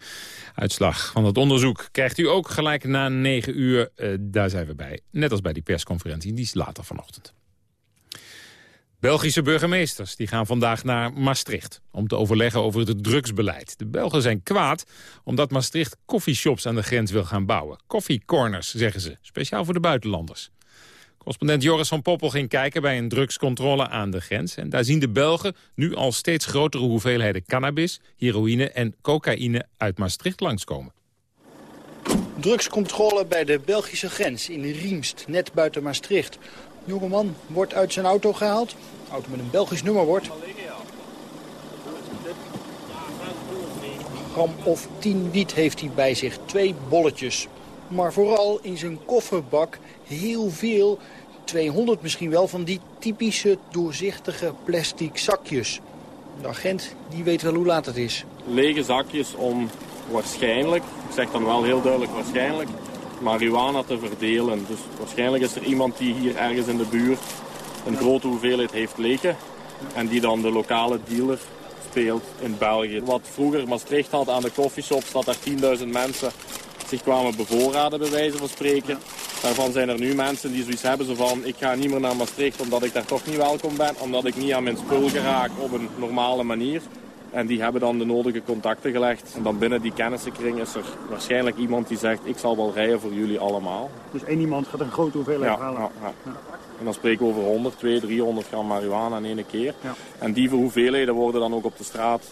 Uitslag van dat onderzoek krijgt u ook gelijk na 9 uur. Uh, daar zijn we bij. Net als bij die persconferentie, die is later vanochtend. Belgische burgemeesters die gaan vandaag naar Maastricht... om te overleggen over het drugsbeleid. De Belgen zijn kwaad omdat Maastricht koffieshops aan de grens wil gaan bouwen. Koffiecorners, zeggen ze, speciaal voor de buitenlanders. Correspondent Joris van Poppel ging kijken bij een drugscontrole aan de grens. En daar zien de Belgen nu al steeds grotere hoeveelheden cannabis, heroïne en cocaïne uit Maastricht langskomen. Drugscontrole bij de Belgische grens in Riemst, net buiten Maastricht. Jongeman wordt uit zijn auto gehaald. Auto met een Belgisch nummerbord. gram of 10 wiet heeft hij bij zich. Twee bolletjes. Maar vooral in zijn kofferbak heel veel, 200 misschien wel, van die typische doorzichtige plastic zakjes. De agent die weet wel hoe laat het is. Lege zakjes om waarschijnlijk, ik zeg dan wel heel duidelijk waarschijnlijk, marihuana te verdelen. Dus waarschijnlijk is er iemand die hier ergens in de buurt een grote hoeveelheid heeft liggen. En die dan de lokale dealer speelt in België. Wat vroeger Maastricht had aan de koffieshops, dat er 10.000 mensen zich kwamen bevoorraden bij wijze van spreken. Daarvan zijn er nu mensen die zoiets hebben zo van ik ga niet meer naar Maastricht omdat ik daar toch niet welkom ben. Omdat ik niet aan mijn spul geraak op een normale manier. En die hebben dan de nodige contacten gelegd. En dan binnen die kennissenkring is er waarschijnlijk iemand die zegt... ik zal wel rijden voor jullie allemaal. Dus één iemand gaat een grote hoeveelheid Ja, halen? ja, ja. En dan spreken we over 100, 200, 300 gram marihuana in één keer. En die hoeveelheden worden dan ook op de straat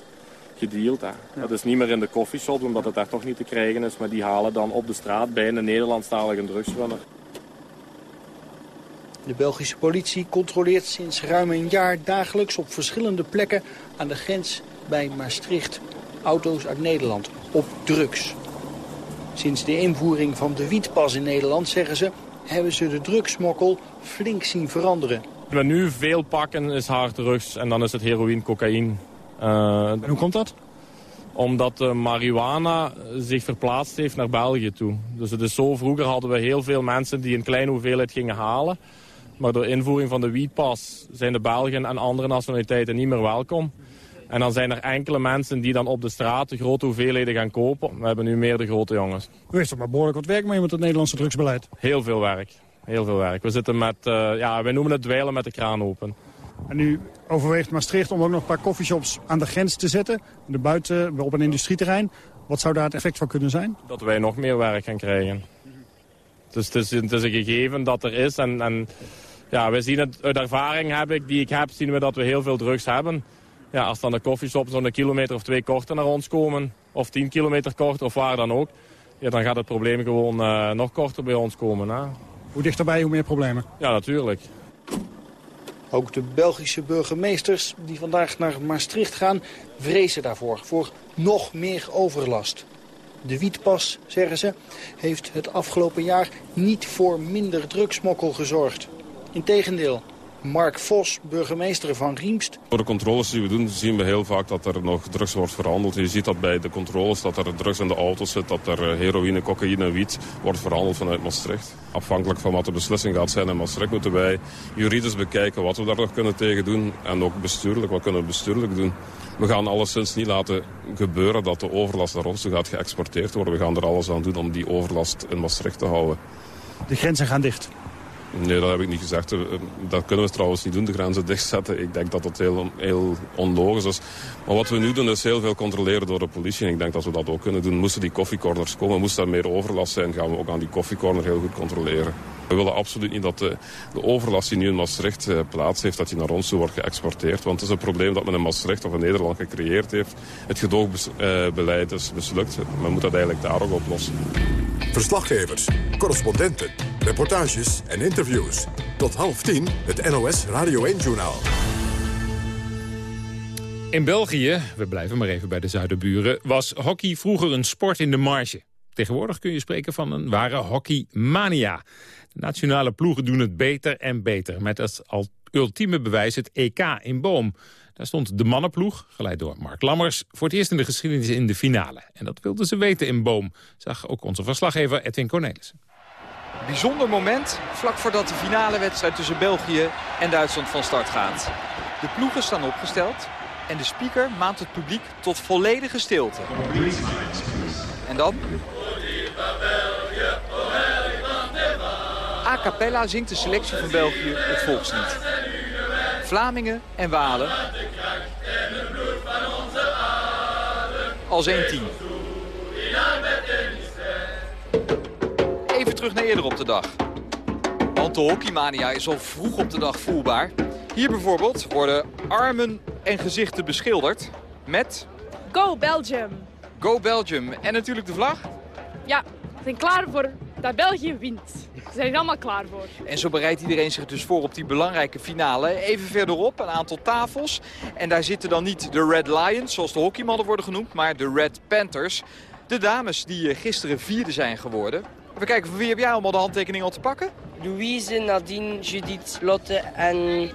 gedeeld. Hè. Dat is niet meer in de coffeeshop, omdat het daar toch niet te krijgen is. Maar die halen dan op de straat bij een Nederlandstalige drugsrunner. De Belgische politie controleert sinds ruim een jaar dagelijks op verschillende plekken aan de grens bij Maastricht auto's uit Nederland op drugs. Sinds de invoering van de wietpas in Nederland, zeggen ze, hebben ze de drugsmokkel flink zien veranderen. Wat nu veel pakken is harddrugs en dan is het heroïne, cocaïne. En hoe komt dat? Omdat de marihuana zich verplaatst heeft naar België toe. Dus het is zo, vroeger hadden we heel veel mensen die een kleine hoeveelheid gingen halen. Maar door invoering van de wietpas zijn de Belgen en andere nationaliteiten niet meer welkom. En dan zijn er enkele mensen die dan op de straat de grote hoeveelheden gaan kopen. We hebben nu meer de grote jongens. U heeft er maar behoorlijk wat werk mee met het Nederlandse drugsbeleid. Heel veel werk. Heel veel werk. We zitten met, eh, ja, wij noemen het dweilen met de kraan open. En u overweegt Maastricht om ook nog een paar coffeeshops aan de grens te zetten. De buiten, op een industrieterrein. Wat zou daar het effect van kunnen zijn? Dat wij nog meer werk gaan krijgen. Dus het is, het is een gegeven dat er is. En, en ja, we zien het, uit ervaring heb ik, die ik heb, zien we dat we heel veel drugs hebben. Ja, als dan de coffeeshops zo'n kilometer of twee korter naar ons komen, of tien kilometer korter, of waar dan ook, ja, dan gaat het probleem gewoon eh, nog korter bij ons komen. Hè? Hoe dichterbij, hoe meer problemen. Ja, natuurlijk. Ook de Belgische burgemeesters die vandaag naar Maastricht gaan, vrezen daarvoor, voor nog meer overlast. De wietpas, zeggen ze, heeft het afgelopen jaar niet voor minder drugsmokkel gezorgd. Integendeel, Mark Vos, burgemeester van Riemst, Door de controles die we doen zien we heel vaak dat er nog drugs wordt verhandeld. Je ziet dat bij de controles dat er drugs in de auto's zit, dat er eh, heroïne, cocaïne, wiet wordt verhandeld vanuit Maastricht. Afhankelijk van wat de beslissing gaat zijn in Maastricht moeten wij juridisch bekijken wat we daar nog kunnen tegen doen. En ook bestuurlijk, wat kunnen we bestuurlijk doen. We gaan alleszins niet laten gebeuren dat de overlast naar ons toe gaat geëxporteerd worden. We gaan er alles aan doen om die overlast in Maastricht te houden. De grenzen gaan dicht. Nee, dat heb ik niet gezegd. Dat kunnen we trouwens niet doen, de grenzen dichtzetten. Ik denk dat dat heel, heel onlogisch is. Maar wat we nu doen is heel veel controleren door de politie. En ik denk dat we dat ook kunnen doen. Moesten die koffiecorners komen, moest er meer overlast zijn... gaan we ook aan die koffiecorner heel goed controleren. We willen absoluut niet dat de, de overlast die nu in Maastricht eh, plaats heeft... dat die naar ons toe wordt geëxporteerd. Want het is een probleem dat men in Maastricht of in Nederland gecreëerd heeft. Het gedoogbeleid is mislukt. Men moet dat eigenlijk daar ook oplossen. Verslaggevers, correspondenten, reportages en interviews. Tot half tien het NOS Radio 1-journaal. In België, we blijven maar even bij de zuiderburen... was hockey vroeger een sport in de marge. Tegenwoordig kun je spreken van een ware hockeymania. De nationale ploegen doen het beter en beter. Met als al ultieme bewijs het EK in Boom. Daar stond de mannenploeg, geleid door Mark Lammers... voor het eerst in de geschiedenis in de finale. En dat wilden ze weten in Boom, zag ook onze verslaggever Edwin Cornelissen. Bijzonder moment, vlak voordat de finale wedstrijd tussen België en Duitsland van start gaat. De ploegen staan opgesteld en de speaker maant het publiek tot volledige stilte. En dan? A cappella zingt de selectie van België het volkslied. Vlamingen en Walen als één team. Even terug naar eerder op de dag. Want de hockeymania is al vroeg op de dag voelbaar. Hier bijvoorbeeld worden armen en gezichten beschilderd met Go Belgium! Go Belgium en natuurlijk de vlag. Ja, zijn klaar voor dat België wint. Ze zijn er allemaal klaar voor. En zo bereidt iedereen zich dus voor op die belangrijke finale. Even verderop een aantal tafels. En daar zitten dan niet de Red Lions, zoals de hockeymannen worden genoemd, maar de Red Panthers. De dames die gisteren vierde zijn geworden. Even kijken, voor wie heb jij allemaal de handtekening al te pakken? Louise, Nadine, Judith, Lotte en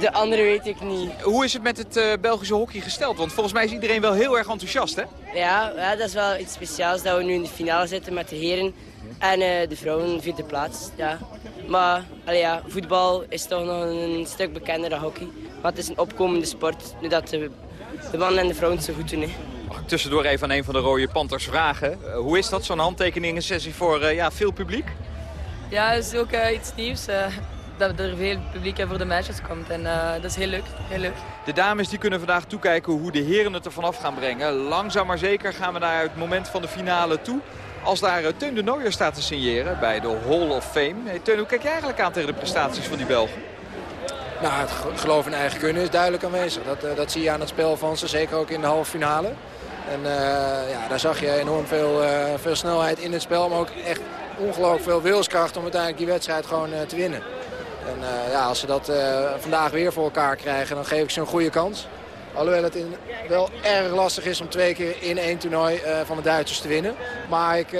de andere weet ik niet. Hoe is het met het uh, Belgische hockey gesteld? Want volgens mij is iedereen wel heel erg enthousiast, hè? Ja, ja dat is wel iets speciaals dat we nu in de finale zitten met de heren. En uh, de vrouwen vierde plaats, ja. Maar allee, ja, voetbal is toch nog een stuk bekender dan hockey. Maar het is een opkomende sport, nu dat de, de mannen en de vrouwen het zo goed doen. Hè. Mag ik tussendoor even aan een van de rode Panthers vragen? Uh, hoe is dat, zo'n handtekeningensessie voor uh, ja, veel publiek? Ja, het is ook iets nieuws dat er veel publiek voor de matches komt. En uh, dat is heel leuk, heel leuk. De dames die kunnen vandaag toekijken hoe de heren het er vanaf gaan brengen. Langzaam maar zeker gaan we naar het moment van de finale toe. Als daar uh, Teun de Nooijer staat te signeren bij de Hall of Fame. Hey, Teun, hoe kijk je eigenlijk aan tegen de prestaties van die Belgen? Nou, het geloof in eigen kunnen is duidelijk aanwezig. Dat, uh, dat zie je aan het spel van ze, zeker ook in de halve finale. En ja, daar zag je enorm veel, veel snelheid in het spel, maar ook echt ongelooflijk veel wilskracht om uiteindelijk die wedstrijd gewoon te winnen. En uh, ja, als ze dat uh, vandaag weer voor elkaar krijgen, dan geef ik ze een goede kans. Alhoewel het in, wel erg lastig is om twee keer in één toernooi uh, van de Duitsers te winnen. Maar ik,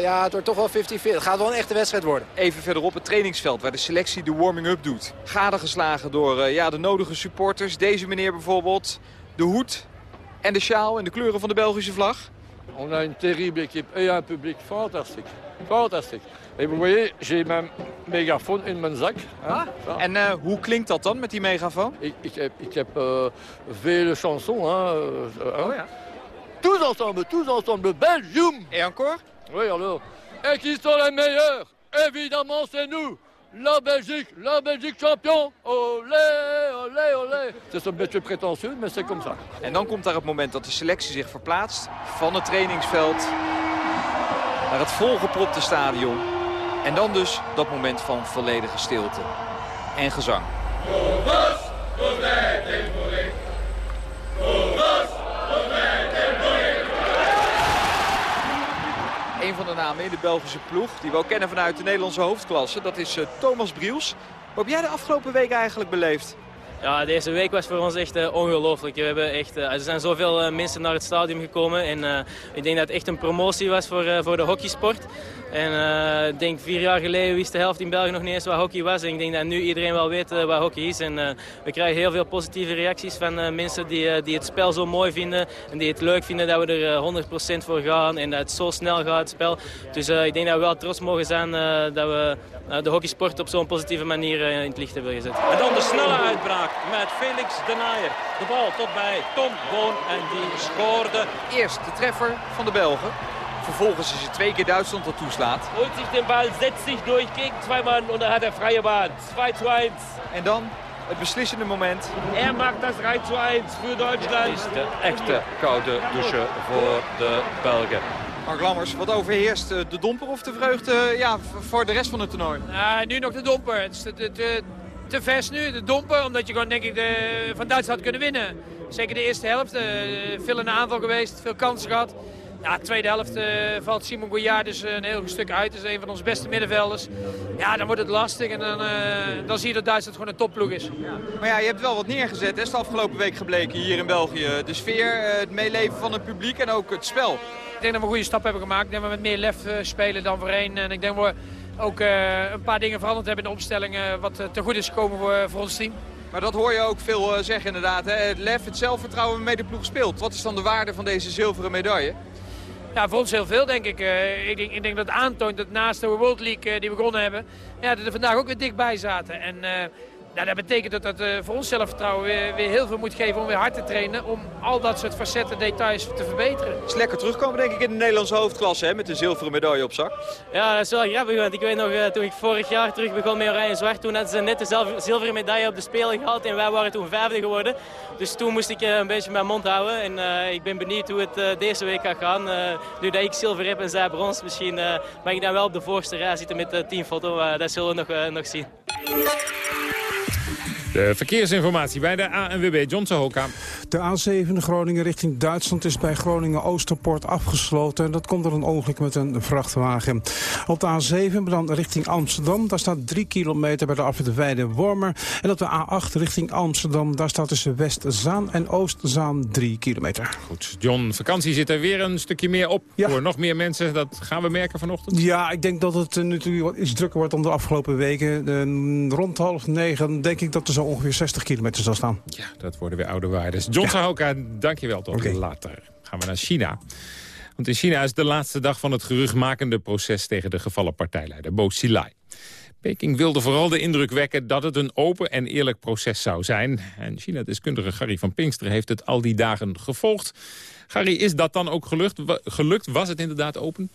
ja, het wordt toch wel 50-50. Het gaat wel een echte wedstrijd worden. Even verderop het trainingsveld waar de selectie de warming-up doet. Gadegeslagen door ja, de nodige supporters. Deze meneer bijvoorbeeld. De hoed en de sjaal en de kleuren van de Belgische vlag. On a une terrible équipe et un public fantastique. Fantastique. Et vous voyez, j'ai mijn megafoon in mijn zak. Ah, en uh, hoe klinkt dat dan met die megafoon? Ik, ik heb, ik heb uh, vele chansons. Hein, uh, oh, ja. Tous ensemble, tous ensemble, Belgium! Et encore? Oui, alors. Et qui sont les meilleurs? Évidemment, c'est nous! La Belgique, la Belgique champion. Olé, olé, olé. Het is een beetje pretentieus, maar c'est comme ça. En dan komt daar het moment dat de selectie zich verplaatst van het trainingsveld naar het volgepropte stadion. En dan dus dat moment van volledige stilte en gezang. Een van de namen in de Belgische ploeg, die we ook kennen vanuit de Nederlandse hoofdklasse, dat is uh, Thomas Briels. Hoe heb jij de afgelopen week eigenlijk beleefd? Ja, deze week was voor ons echt uh, ongelooflijk. We hebben echt, uh, er zijn zoveel mensen naar het stadion gekomen. En ik denk dat het echt een promotie was voor, voor de hockeysport. En ik denk vier jaar geleden wist de helft in België nog niet eens wat hockey was. En ik denk dat nu iedereen wel weet wat hockey is. En we krijgen heel veel positieve reacties van mensen die, die het spel zo mooi vinden. En die het leuk vinden dat we er 100% voor gaan. En dat het zo snel gaat, het spel. Dus ik denk dat we wel trots mogen zijn dat we de hockeysport op zo'n positieve manier in het licht hebben gezet. En dan de snelle uitbraak met Felix de Naaier. De bal tot bij Tom Boon en die scoorde. Eerst de treffer van de Belgen. Vervolgens is het twee keer Duitsland dat toeslaat. Holt zich den Ball, zet zich durch gegen twee man en dan hat er vrije baan. 2 1. En dan het beslissende moment. Er maakt dat 3 1 voor Duitsland. Dit is de echte koude douche voor de Belgen. Mark Lammers, wat overheerst? De domper of de vreugde ja, voor de rest van het toernooi? Uh, nu nog de domper. Het is de, de, de, te vers nu, de domper, omdat je gewoon denk ik de, van Duitsland had kunnen winnen. Zeker de eerste helft, uh, veel in de aanval geweest, veel kansen gehad. Ja, de tweede helft uh, valt Simon Goyard dus een heel stuk uit. Dat is een van onze beste middenvelders. Ja, dan wordt het lastig en dan, uh, dan zie je dat Duitsland gewoon een topploeg is. Ja. Maar ja, je hebt wel wat neergezet, is de afgelopen week gebleken hier in België. De sfeer, het meeleven van het publiek en ook het spel. Ik denk dat we een goede stap hebben gemaakt. Ik denk dat we met meer lef spelen dan voorheen. En ik denk dat we ook uh, een paar dingen veranderd hebben in de opstellingen wat te goed is gekomen voor, voor ons team. Maar dat hoor je ook veel zeggen inderdaad. Hè? Het lef, het zelfvertrouwen waarmee de ploeg speelt. Wat is dan de waarde van deze zilveren medaille? Ja, voor ons heel veel denk ik. ik, denk, ik denk dat het aantoont dat naast de World League die we begonnen hebben... Ja, dat er vandaag ook weer dichtbij zaten. En nou, dat betekent dat dat uh, voor ons zelfvertrouwen weer, weer, heel veel moet geven om weer hard te trainen. Om al dat soort facetten, details te verbeteren. Het is lekker terugkomen denk ik in de Nederlandse hoofdklasse hè, met de zilveren medaille op zak. Ja, dat is wel grappig. Want ik weet nog, uh, toen ik vorig jaar terug begon met Oranje Zwart. Toen hadden ze net de zilveren medaille op de Spelen gehaald. En wij waren toen vijfde geworden. Dus toen moest ik uh, een beetje mijn mond houden. En ik ben benieuwd hoe het deze week gaat gaan. nu dat ik zilver heb en zij brons. Misschien ben ik dan wel op de voorste rij zitten met de teamfoto. Dat zullen we nog, nog zien. De verkeersinformatie bij de ANWB, John Sahoka. De A7 Groningen richting Duitsland is bij Groningen Oosterpoort afgesloten. Dat komt door een ongeluk met een vrachtwagen. Op de A7 dan richting Amsterdam. Daar staat 3 kilometer bij de afrit Weide-Wormer. En op de A8 richting Amsterdam. Daar staat tussen Westzaan en Oostzaan 3 kilometer. Goed, John, vakantie zit er weer een stukje meer op. Voor nog meer mensen, dat gaan we merken vanochtend. Ja, ik denk dat het uh, natuurlijk iets drukker wordt dan de afgelopen weken. Uh, rond half negen denk ik dat er zo ongeveer 60 kilometer zal staan. Ja, dat worden weer oude waardes. John ja. Sahoka, dankjewel. Tot okay. later gaan we naar China. Want in China is de laatste dag van het geruchtmakende proces... tegen de gevallen partijleider Bo Xilai. Peking wilde vooral de indruk wekken dat het een open en eerlijk proces zou zijn. En China-deskundige Gary van Pinkster heeft het al die dagen gevolgd. Gary, is dat dan ook gelukt? gelukt? Was het inderdaad open?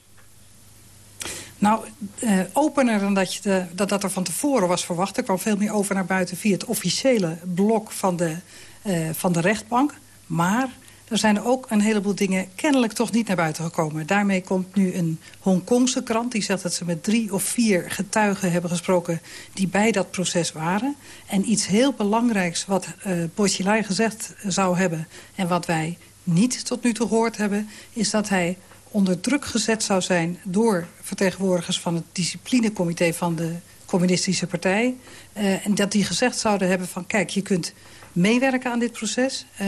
Nou, uh, opener dan dat, je dat dat er van tevoren was verwacht. Er kwam veel meer over naar buiten via het officiële blok van de, uh, van de rechtbank. Maar er zijn ook een heleboel dingen kennelijk toch niet naar buiten gekomen. Daarmee komt nu een Hongkongse krant. Die zegt dat ze met drie of vier getuigen hebben gesproken... die bij dat proces waren. En iets heel belangrijks wat uh, Bochilai gezegd zou hebben... en wat wij niet tot nu toe gehoord hebben... is dat hij onder druk gezet zou zijn... door vertegenwoordigers van het disciplinecomité van de communistische partij. Uh, en dat die gezegd zouden hebben van... kijk, je kunt meewerken aan dit proces... Uh,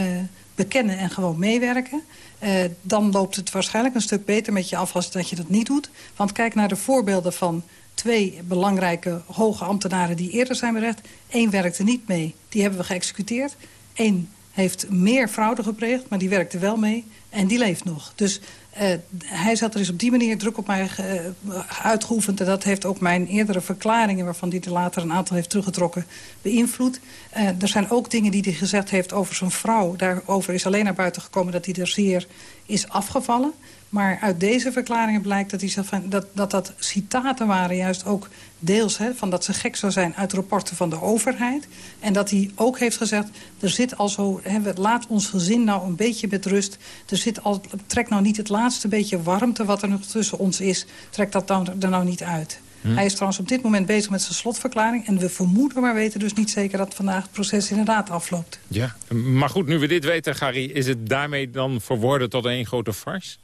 bekennen en gewoon meewerken. Uh, dan loopt het waarschijnlijk een stuk beter met je af als dat je dat niet doet. Want kijk naar de voorbeelden van twee belangrijke hoge ambtenaren die eerder zijn berecht. Eén werkte niet mee, die hebben we geëxecuteerd. Eén heeft meer fraude gepleegd, maar die werkte wel mee en die leeft nog. Dus uh, hij zat er is op die manier druk op mij uh, uitgeoefend. En dat heeft ook mijn eerdere verklaringen... waarvan hij er later een aantal heeft teruggetrokken, beïnvloed. Uh, er zijn ook dingen die hij gezegd heeft over zijn vrouw. Daarover is alleen naar buiten gekomen dat hij er zeer is afgevallen. Maar uit deze verklaringen blijkt dat, hij van, dat, dat dat citaten waren... juist ook deels hè, van dat ze gek zou zijn uit rapporten van de overheid. En dat hij ook heeft gezegd, er zit al zo... Hè, laat ons gezin nou een beetje met rust. Er zit al, trek nou niet het laatste beetje warmte wat er nog tussen ons is. Trek dat dan, er nou niet uit. Hm. Hij is trouwens op dit moment bezig met zijn slotverklaring. En we vermoeden, maar weten dus niet zeker dat vandaag het proces inderdaad afloopt. Ja, maar goed, nu we dit weten, Gary, is het daarmee dan verworden tot één grote farce?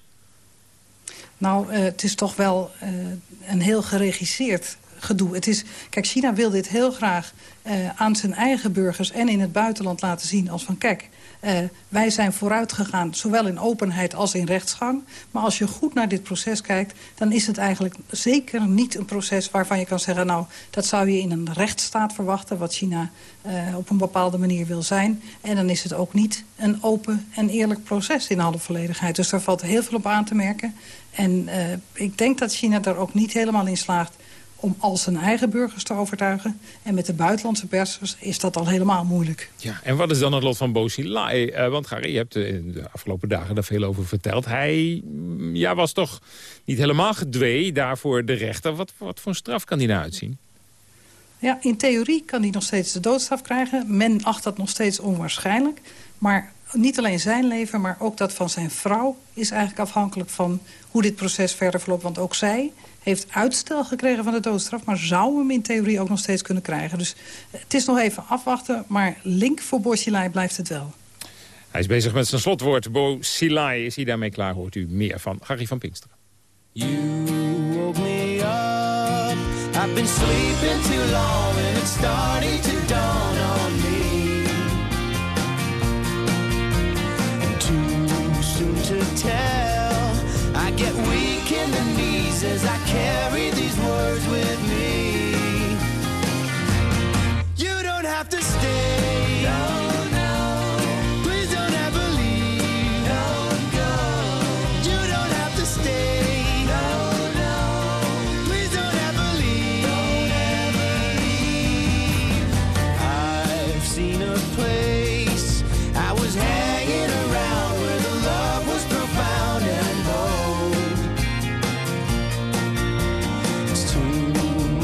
Nou, uh, het is toch wel uh, een heel geregisseerd gedoe. Het is, kijk, China wil dit heel graag uh, aan zijn eigen burgers en in het buitenland laten zien als van... kijk, uh, wij zijn vooruit gegaan, zowel in openheid als in rechtsgang. Maar als je goed naar dit proces kijkt... dan is het eigenlijk zeker niet een proces waarvan je kan zeggen... nou, dat zou je in een rechtsstaat verwachten... wat China uh, op een bepaalde manier wil zijn. En dan is het ook niet een open en eerlijk proces in alle volledigheid. Dus daar valt heel veel op aan te merken. En ik denk dat China daar ook niet helemaal in slaagt om al zijn eigen burgers te overtuigen. En met de buitenlandse persers is dat al helemaal moeilijk. Ja, en wat is dan het lot van Bo Xilai? Uh, want Gary, je hebt in de afgelopen dagen daar veel over verteld. Hij ja, was toch niet helemaal gedwee daarvoor de rechter. Wat, wat voor straf kan hij nou uitzien? Ja, in theorie kan hij nog steeds de doodstraf krijgen. Men acht dat nog steeds onwaarschijnlijk. Maar niet alleen zijn leven, maar ook dat van zijn vrouw... is eigenlijk afhankelijk van hoe dit proces verder verloopt. Want ook zij heeft uitstel gekregen van de doodstraf... maar zou hem in theorie ook nog steeds kunnen krijgen. Dus het is nog even afwachten, maar link voor Bo Xilai blijft het wel. Hij is bezig met zijn slotwoord. Bo Xilai is hij daarmee klaar, hoort u meer van Gary van Pinkster. You woke me up I've been sleeping too long and it's starting to dawn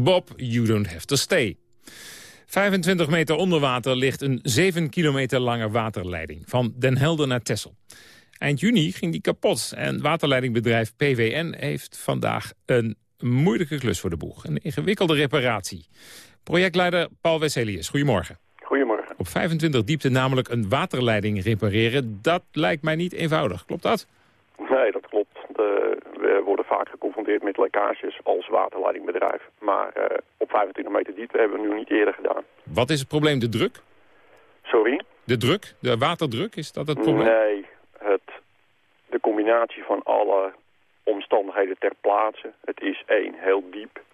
Bob, You Don't Have To Stay. 25 meter onder water ligt een 7 kilometer lange waterleiding... van Den Helder naar Texel. Eind juni ging die kapot en waterleidingbedrijf PWN heeft vandaag een moeilijke klus voor de boeg. Een ingewikkelde reparatie. Projectleider Paul Wesselius, goedemorgen. Goedemorgen. Op 25 diepte namelijk een waterleiding repareren, dat lijkt mij niet eenvoudig. Klopt dat? Nee, dat klopt. De, vaak geconfronteerd met lekkages als waterleidingbedrijf. Maar uh, op 25 meter diepte hebben we nu niet eerder gedaan. Wat is het probleem? De druk? Sorry? De druk? De waterdruk? Is dat het probleem? Nee, het, de combinatie van alle omstandigheden ter plaatse. Het is één, heel diep.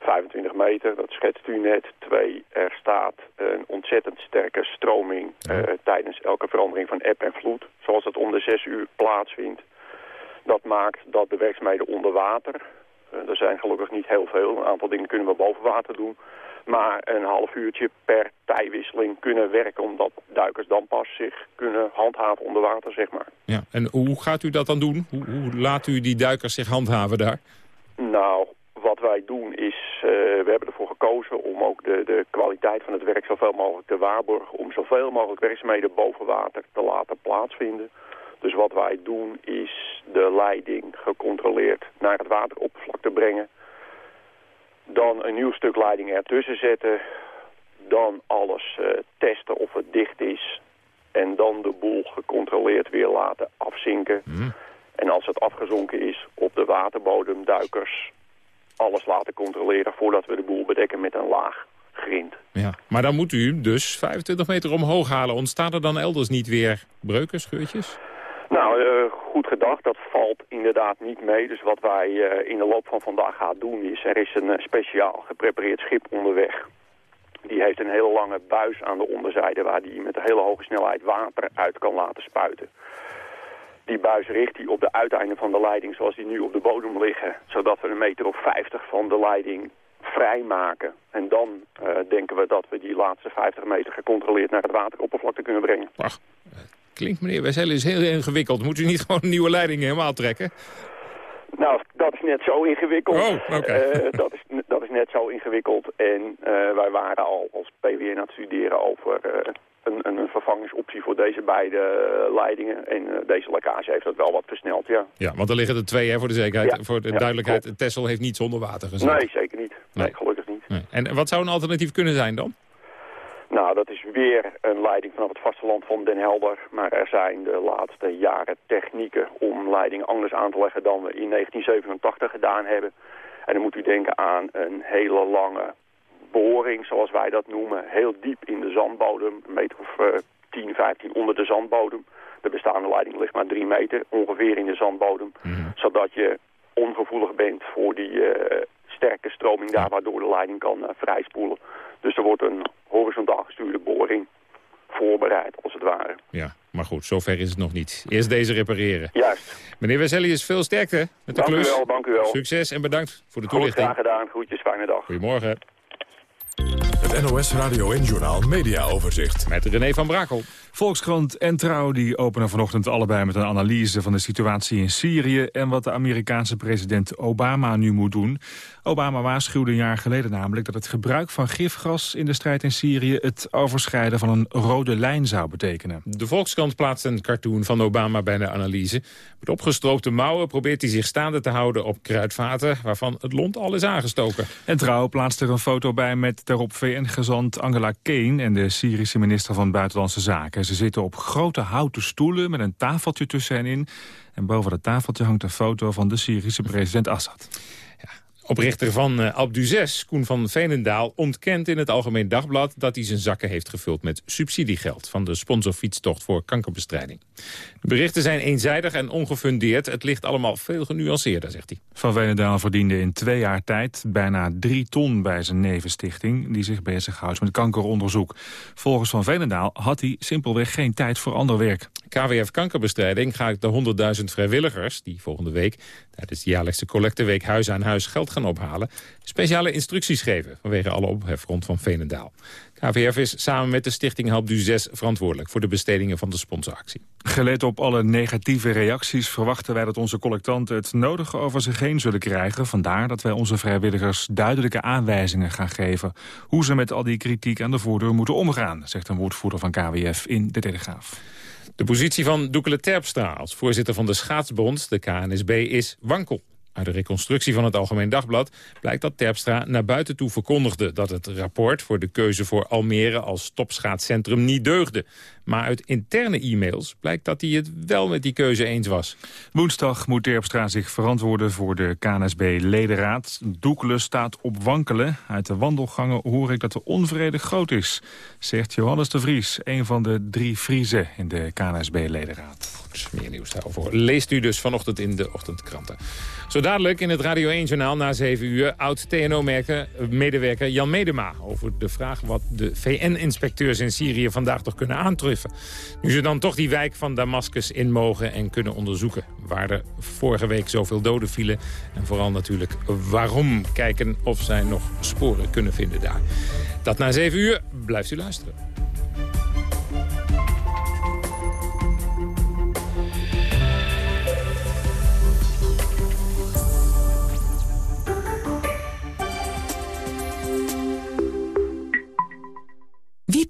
25 meter, dat schetst u net. Twee, er staat een ontzettend sterke stroming uh, tijdens elke verandering van eb en vloed. Zoals dat om de 6 uur plaatsvindt. Dat maakt dat de werkzaamheden onder water, uh, er zijn gelukkig niet heel veel, een aantal dingen kunnen we boven water doen, maar een half uurtje per tijwisseling kunnen werken, omdat duikers dan pas zich kunnen handhaven onder water, zeg maar. Ja, en hoe gaat u dat dan doen? Hoe, hoe laat u die duikers zich handhaven daar? Nou, wat wij doen is, uh, we hebben ervoor gekozen om ook de, de kwaliteit van het werk zoveel mogelijk te waarborgen, om zoveel mogelijk werkzaamheden boven water te laten plaatsvinden. Dus wat wij doen is de leiding gecontroleerd naar het wateroppervlak te brengen. Dan een nieuw stuk leiding ertussen zetten. Dan alles uh, testen of het dicht is. En dan de boel gecontroleerd weer laten afzinken. Mm. En als het afgezonken is op de waterbodemduikers alles laten controleren voordat we de boel bedekken met een laag grind. Ja, maar dan moet u dus 25 meter omhoog halen. Ontstaan er dan elders niet weer breuken, scheurtjes? Nou, uh, goed gedacht. Dat valt inderdaad niet mee. Dus wat wij uh, in de loop van vandaag gaan doen is... er is een uh, speciaal geprepareerd schip onderweg. Die heeft een hele lange buis aan de onderzijde... waar die met een hele hoge snelheid water uit kan laten spuiten. Die buis richt hij op de uiteinden van de leiding zoals die nu op de bodem liggen. Zodat we een meter of 50 van de leiding vrijmaken. En dan denken we dat we die laatste 50 meter gecontroleerd naar het wateroppervlakte kunnen brengen. Ach, klinkt meneer Wessel is heel ingewikkeld. Moet u niet gewoon een nieuwe leiding helemaal trekken? Nou, dat is net zo ingewikkeld. Oh, oké. Okay. Uh, dat, is, dat is net zo ingewikkeld. En uh, wij waren al als PWN aan het studeren over uh, een, een vervangingsoptie voor deze beide leidingen. En deze lekkage heeft dat wel wat versneld, ja. Ja, want er liggen er twee, hè, voor de zekerheid. Ja, voor de ja, duidelijkheid. Tessel heeft niet zonder water gezet. Nee, zeker niet. Nee, Nee. gelukkig niet. Nee. En wat zou een alternatief kunnen zijn dan? Nou, dat is weer een leiding vanaf het vasteland van Den Helder. Maar er zijn de laatste jaren technieken om leidingen anders aan te leggen dan we in 1987 gedaan hebben. En dan moet u denken aan een hele lange boring, zoals wij dat noemen. Heel diep in de zandbodem, een meter of uh, 10, 15 onder de zandbodem. De bestaande leiding ligt maar 3 meter ongeveer in de zandbodem. Zodat je ongevoelig bent voor die uh, sterke stroming daar, waardoor de leiding kan uh, vrijspoelen. Dus er wordt een horizontaal gestuurde boring voorbereid, als het ware. Ja, maar goed, zover is het nog niet. Eerst deze repareren. Juist. Meneer Wesselius, veel sterkte met de Dank u klus. wel, dank u wel. Succes en bedankt voor de Goed, toelichting. graag gedaan. Groetjes, fijne dag. Goedemorgen. Het NOS Radio en Journaal Media Overzicht. Met René van Brakel. Volkskrant en Trouw die openen vanochtend allebei met een analyse van de situatie in Syrië... en wat de Amerikaanse president Obama nu moet doen. Obama waarschuwde een jaar geleden namelijk dat het gebruik van gifgas in de strijd in Syrië... het overschrijden van een rode lijn zou betekenen. De Volkskrant plaatst een cartoon van Obama bij de analyse. Met opgestroopte mouwen probeert hij zich staande te houden op kruidvaten... waarvan het lont al is aangestoken. En Trouw plaatst er een foto bij met daarop VN-gezant Angela Kane... en de Syrische minister van Buitenlandse Zaken. Ze zitten op grote houten stoelen met een tafeltje tussen hen in. En boven dat tafeltje hangt een foto van de Syrische president Assad. Oprichter van uh, Alpe d'Huez, Koen van Veenendaal, ontkent in het Algemeen Dagblad dat hij zijn zakken heeft gevuld met subsidiegeld van de sponsorfietstocht voor kankerbestrijding. De berichten zijn eenzijdig en ongefundeerd. Het ligt allemaal veel genuanceerder, zegt hij. Van Veenendaal verdiende in twee jaar tijd bijna drie ton bij zijn nevenstichting die zich bezighoudt met kankeronderzoek. Volgens Van Veenendaal had hij simpelweg geen tijd voor ander werk. KWF Kankerbestrijding gaat de 100.000 vrijwilligers die volgende week tijdens de jaarlijkse collecteweek huis aan huis geld gaan ophalen... speciale instructies geven vanwege alle ophef rond van Veenendaal. KVF is samen met de stichting Help Du 6 verantwoordelijk... voor de bestedingen van de sponsoractie. Gelet op alle negatieve reacties verwachten wij dat onze collectanten het nodige over zich heen zullen krijgen. Vandaar dat wij onze vrijwilligers duidelijke aanwijzingen gaan geven... hoe ze met al die kritiek aan de voordeur moeten omgaan, zegt een woordvoerder van KWF in de Telegraaf. De positie van Doekele Terpstra als voorzitter van de schaatsbond, de KNSB, is wankel. Uit de reconstructie van het Algemeen Dagblad blijkt dat Terpstra naar buiten toe verkondigde dat het rapport voor de keuze voor Almere als topschaatscentrum niet deugde. Maar uit interne e-mails blijkt dat hij het wel met die keuze eens was. Woensdag moet Terpstra zich verantwoorden voor de KNSB-ledenraad. Doekelen staat op wankelen. Uit de wandelgangen hoor ik dat de onvrede groot is, zegt Johannes de Vries, een van de drie Vriezen in de KNSB-ledenraad. Meer nieuws daarover leest u dus vanochtend in de ochtendkranten. Zo dadelijk in het Radio 1-journaal na 7 uur... oud-TNO-medewerker Jan Medema... over de vraag wat de VN-inspecteurs in Syrië vandaag toch kunnen aantreffen. Nu ze dan toch die wijk van Damascus in mogen en kunnen onderzoeken... waar er vorige week zoveel doden vielen. En vooral natuurlijk waarom kijken of zij nog sporen kunnen vinden daar. Dat na 7 uur, blijft u luisteren.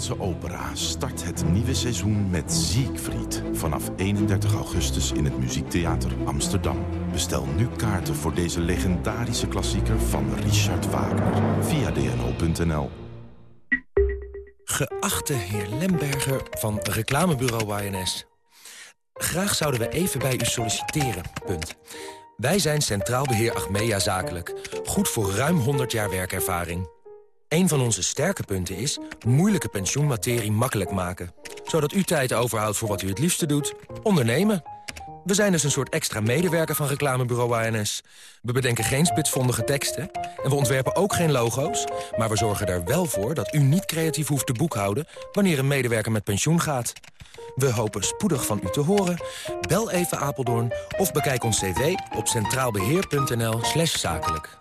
De Nederlandse opera start het nieuwe seizoen met Siegfried. Vanaf 31 augustus in het Muziektheater Amsterdam. Bestel nu kaarten voor deze legendarische klassieker van Richard Wagner. Via dno.nl Geachte heer Lemberger van reclamebureau YNS. Graag zouden we even bij u solliciteren. Punt. Wij zijn Centraal Beheer Achmea Zakelijk. Goed voor ruim 100 jaar werkervaring. Een van onze sterke punten is moeilijke pensioenmaterie makkelijk maken. Zodat u tijd overhoudt voor wat u het liefste doet. Ondernemen. We zijn dus een soort extra medewerker van reclamebureau ANS. We bedenken geen spitsvondige teksten en we ontwerpen ook geen logo's... maar we zorgen er wel voor dat u niet creatief hoeft te boekhouden... wanneer een medewerker met pensioen gaat. We hopen spoedig van u te horen. Bel even Apeldoorn of bekijk ons cv op centraalbeheer.nl zakelijk.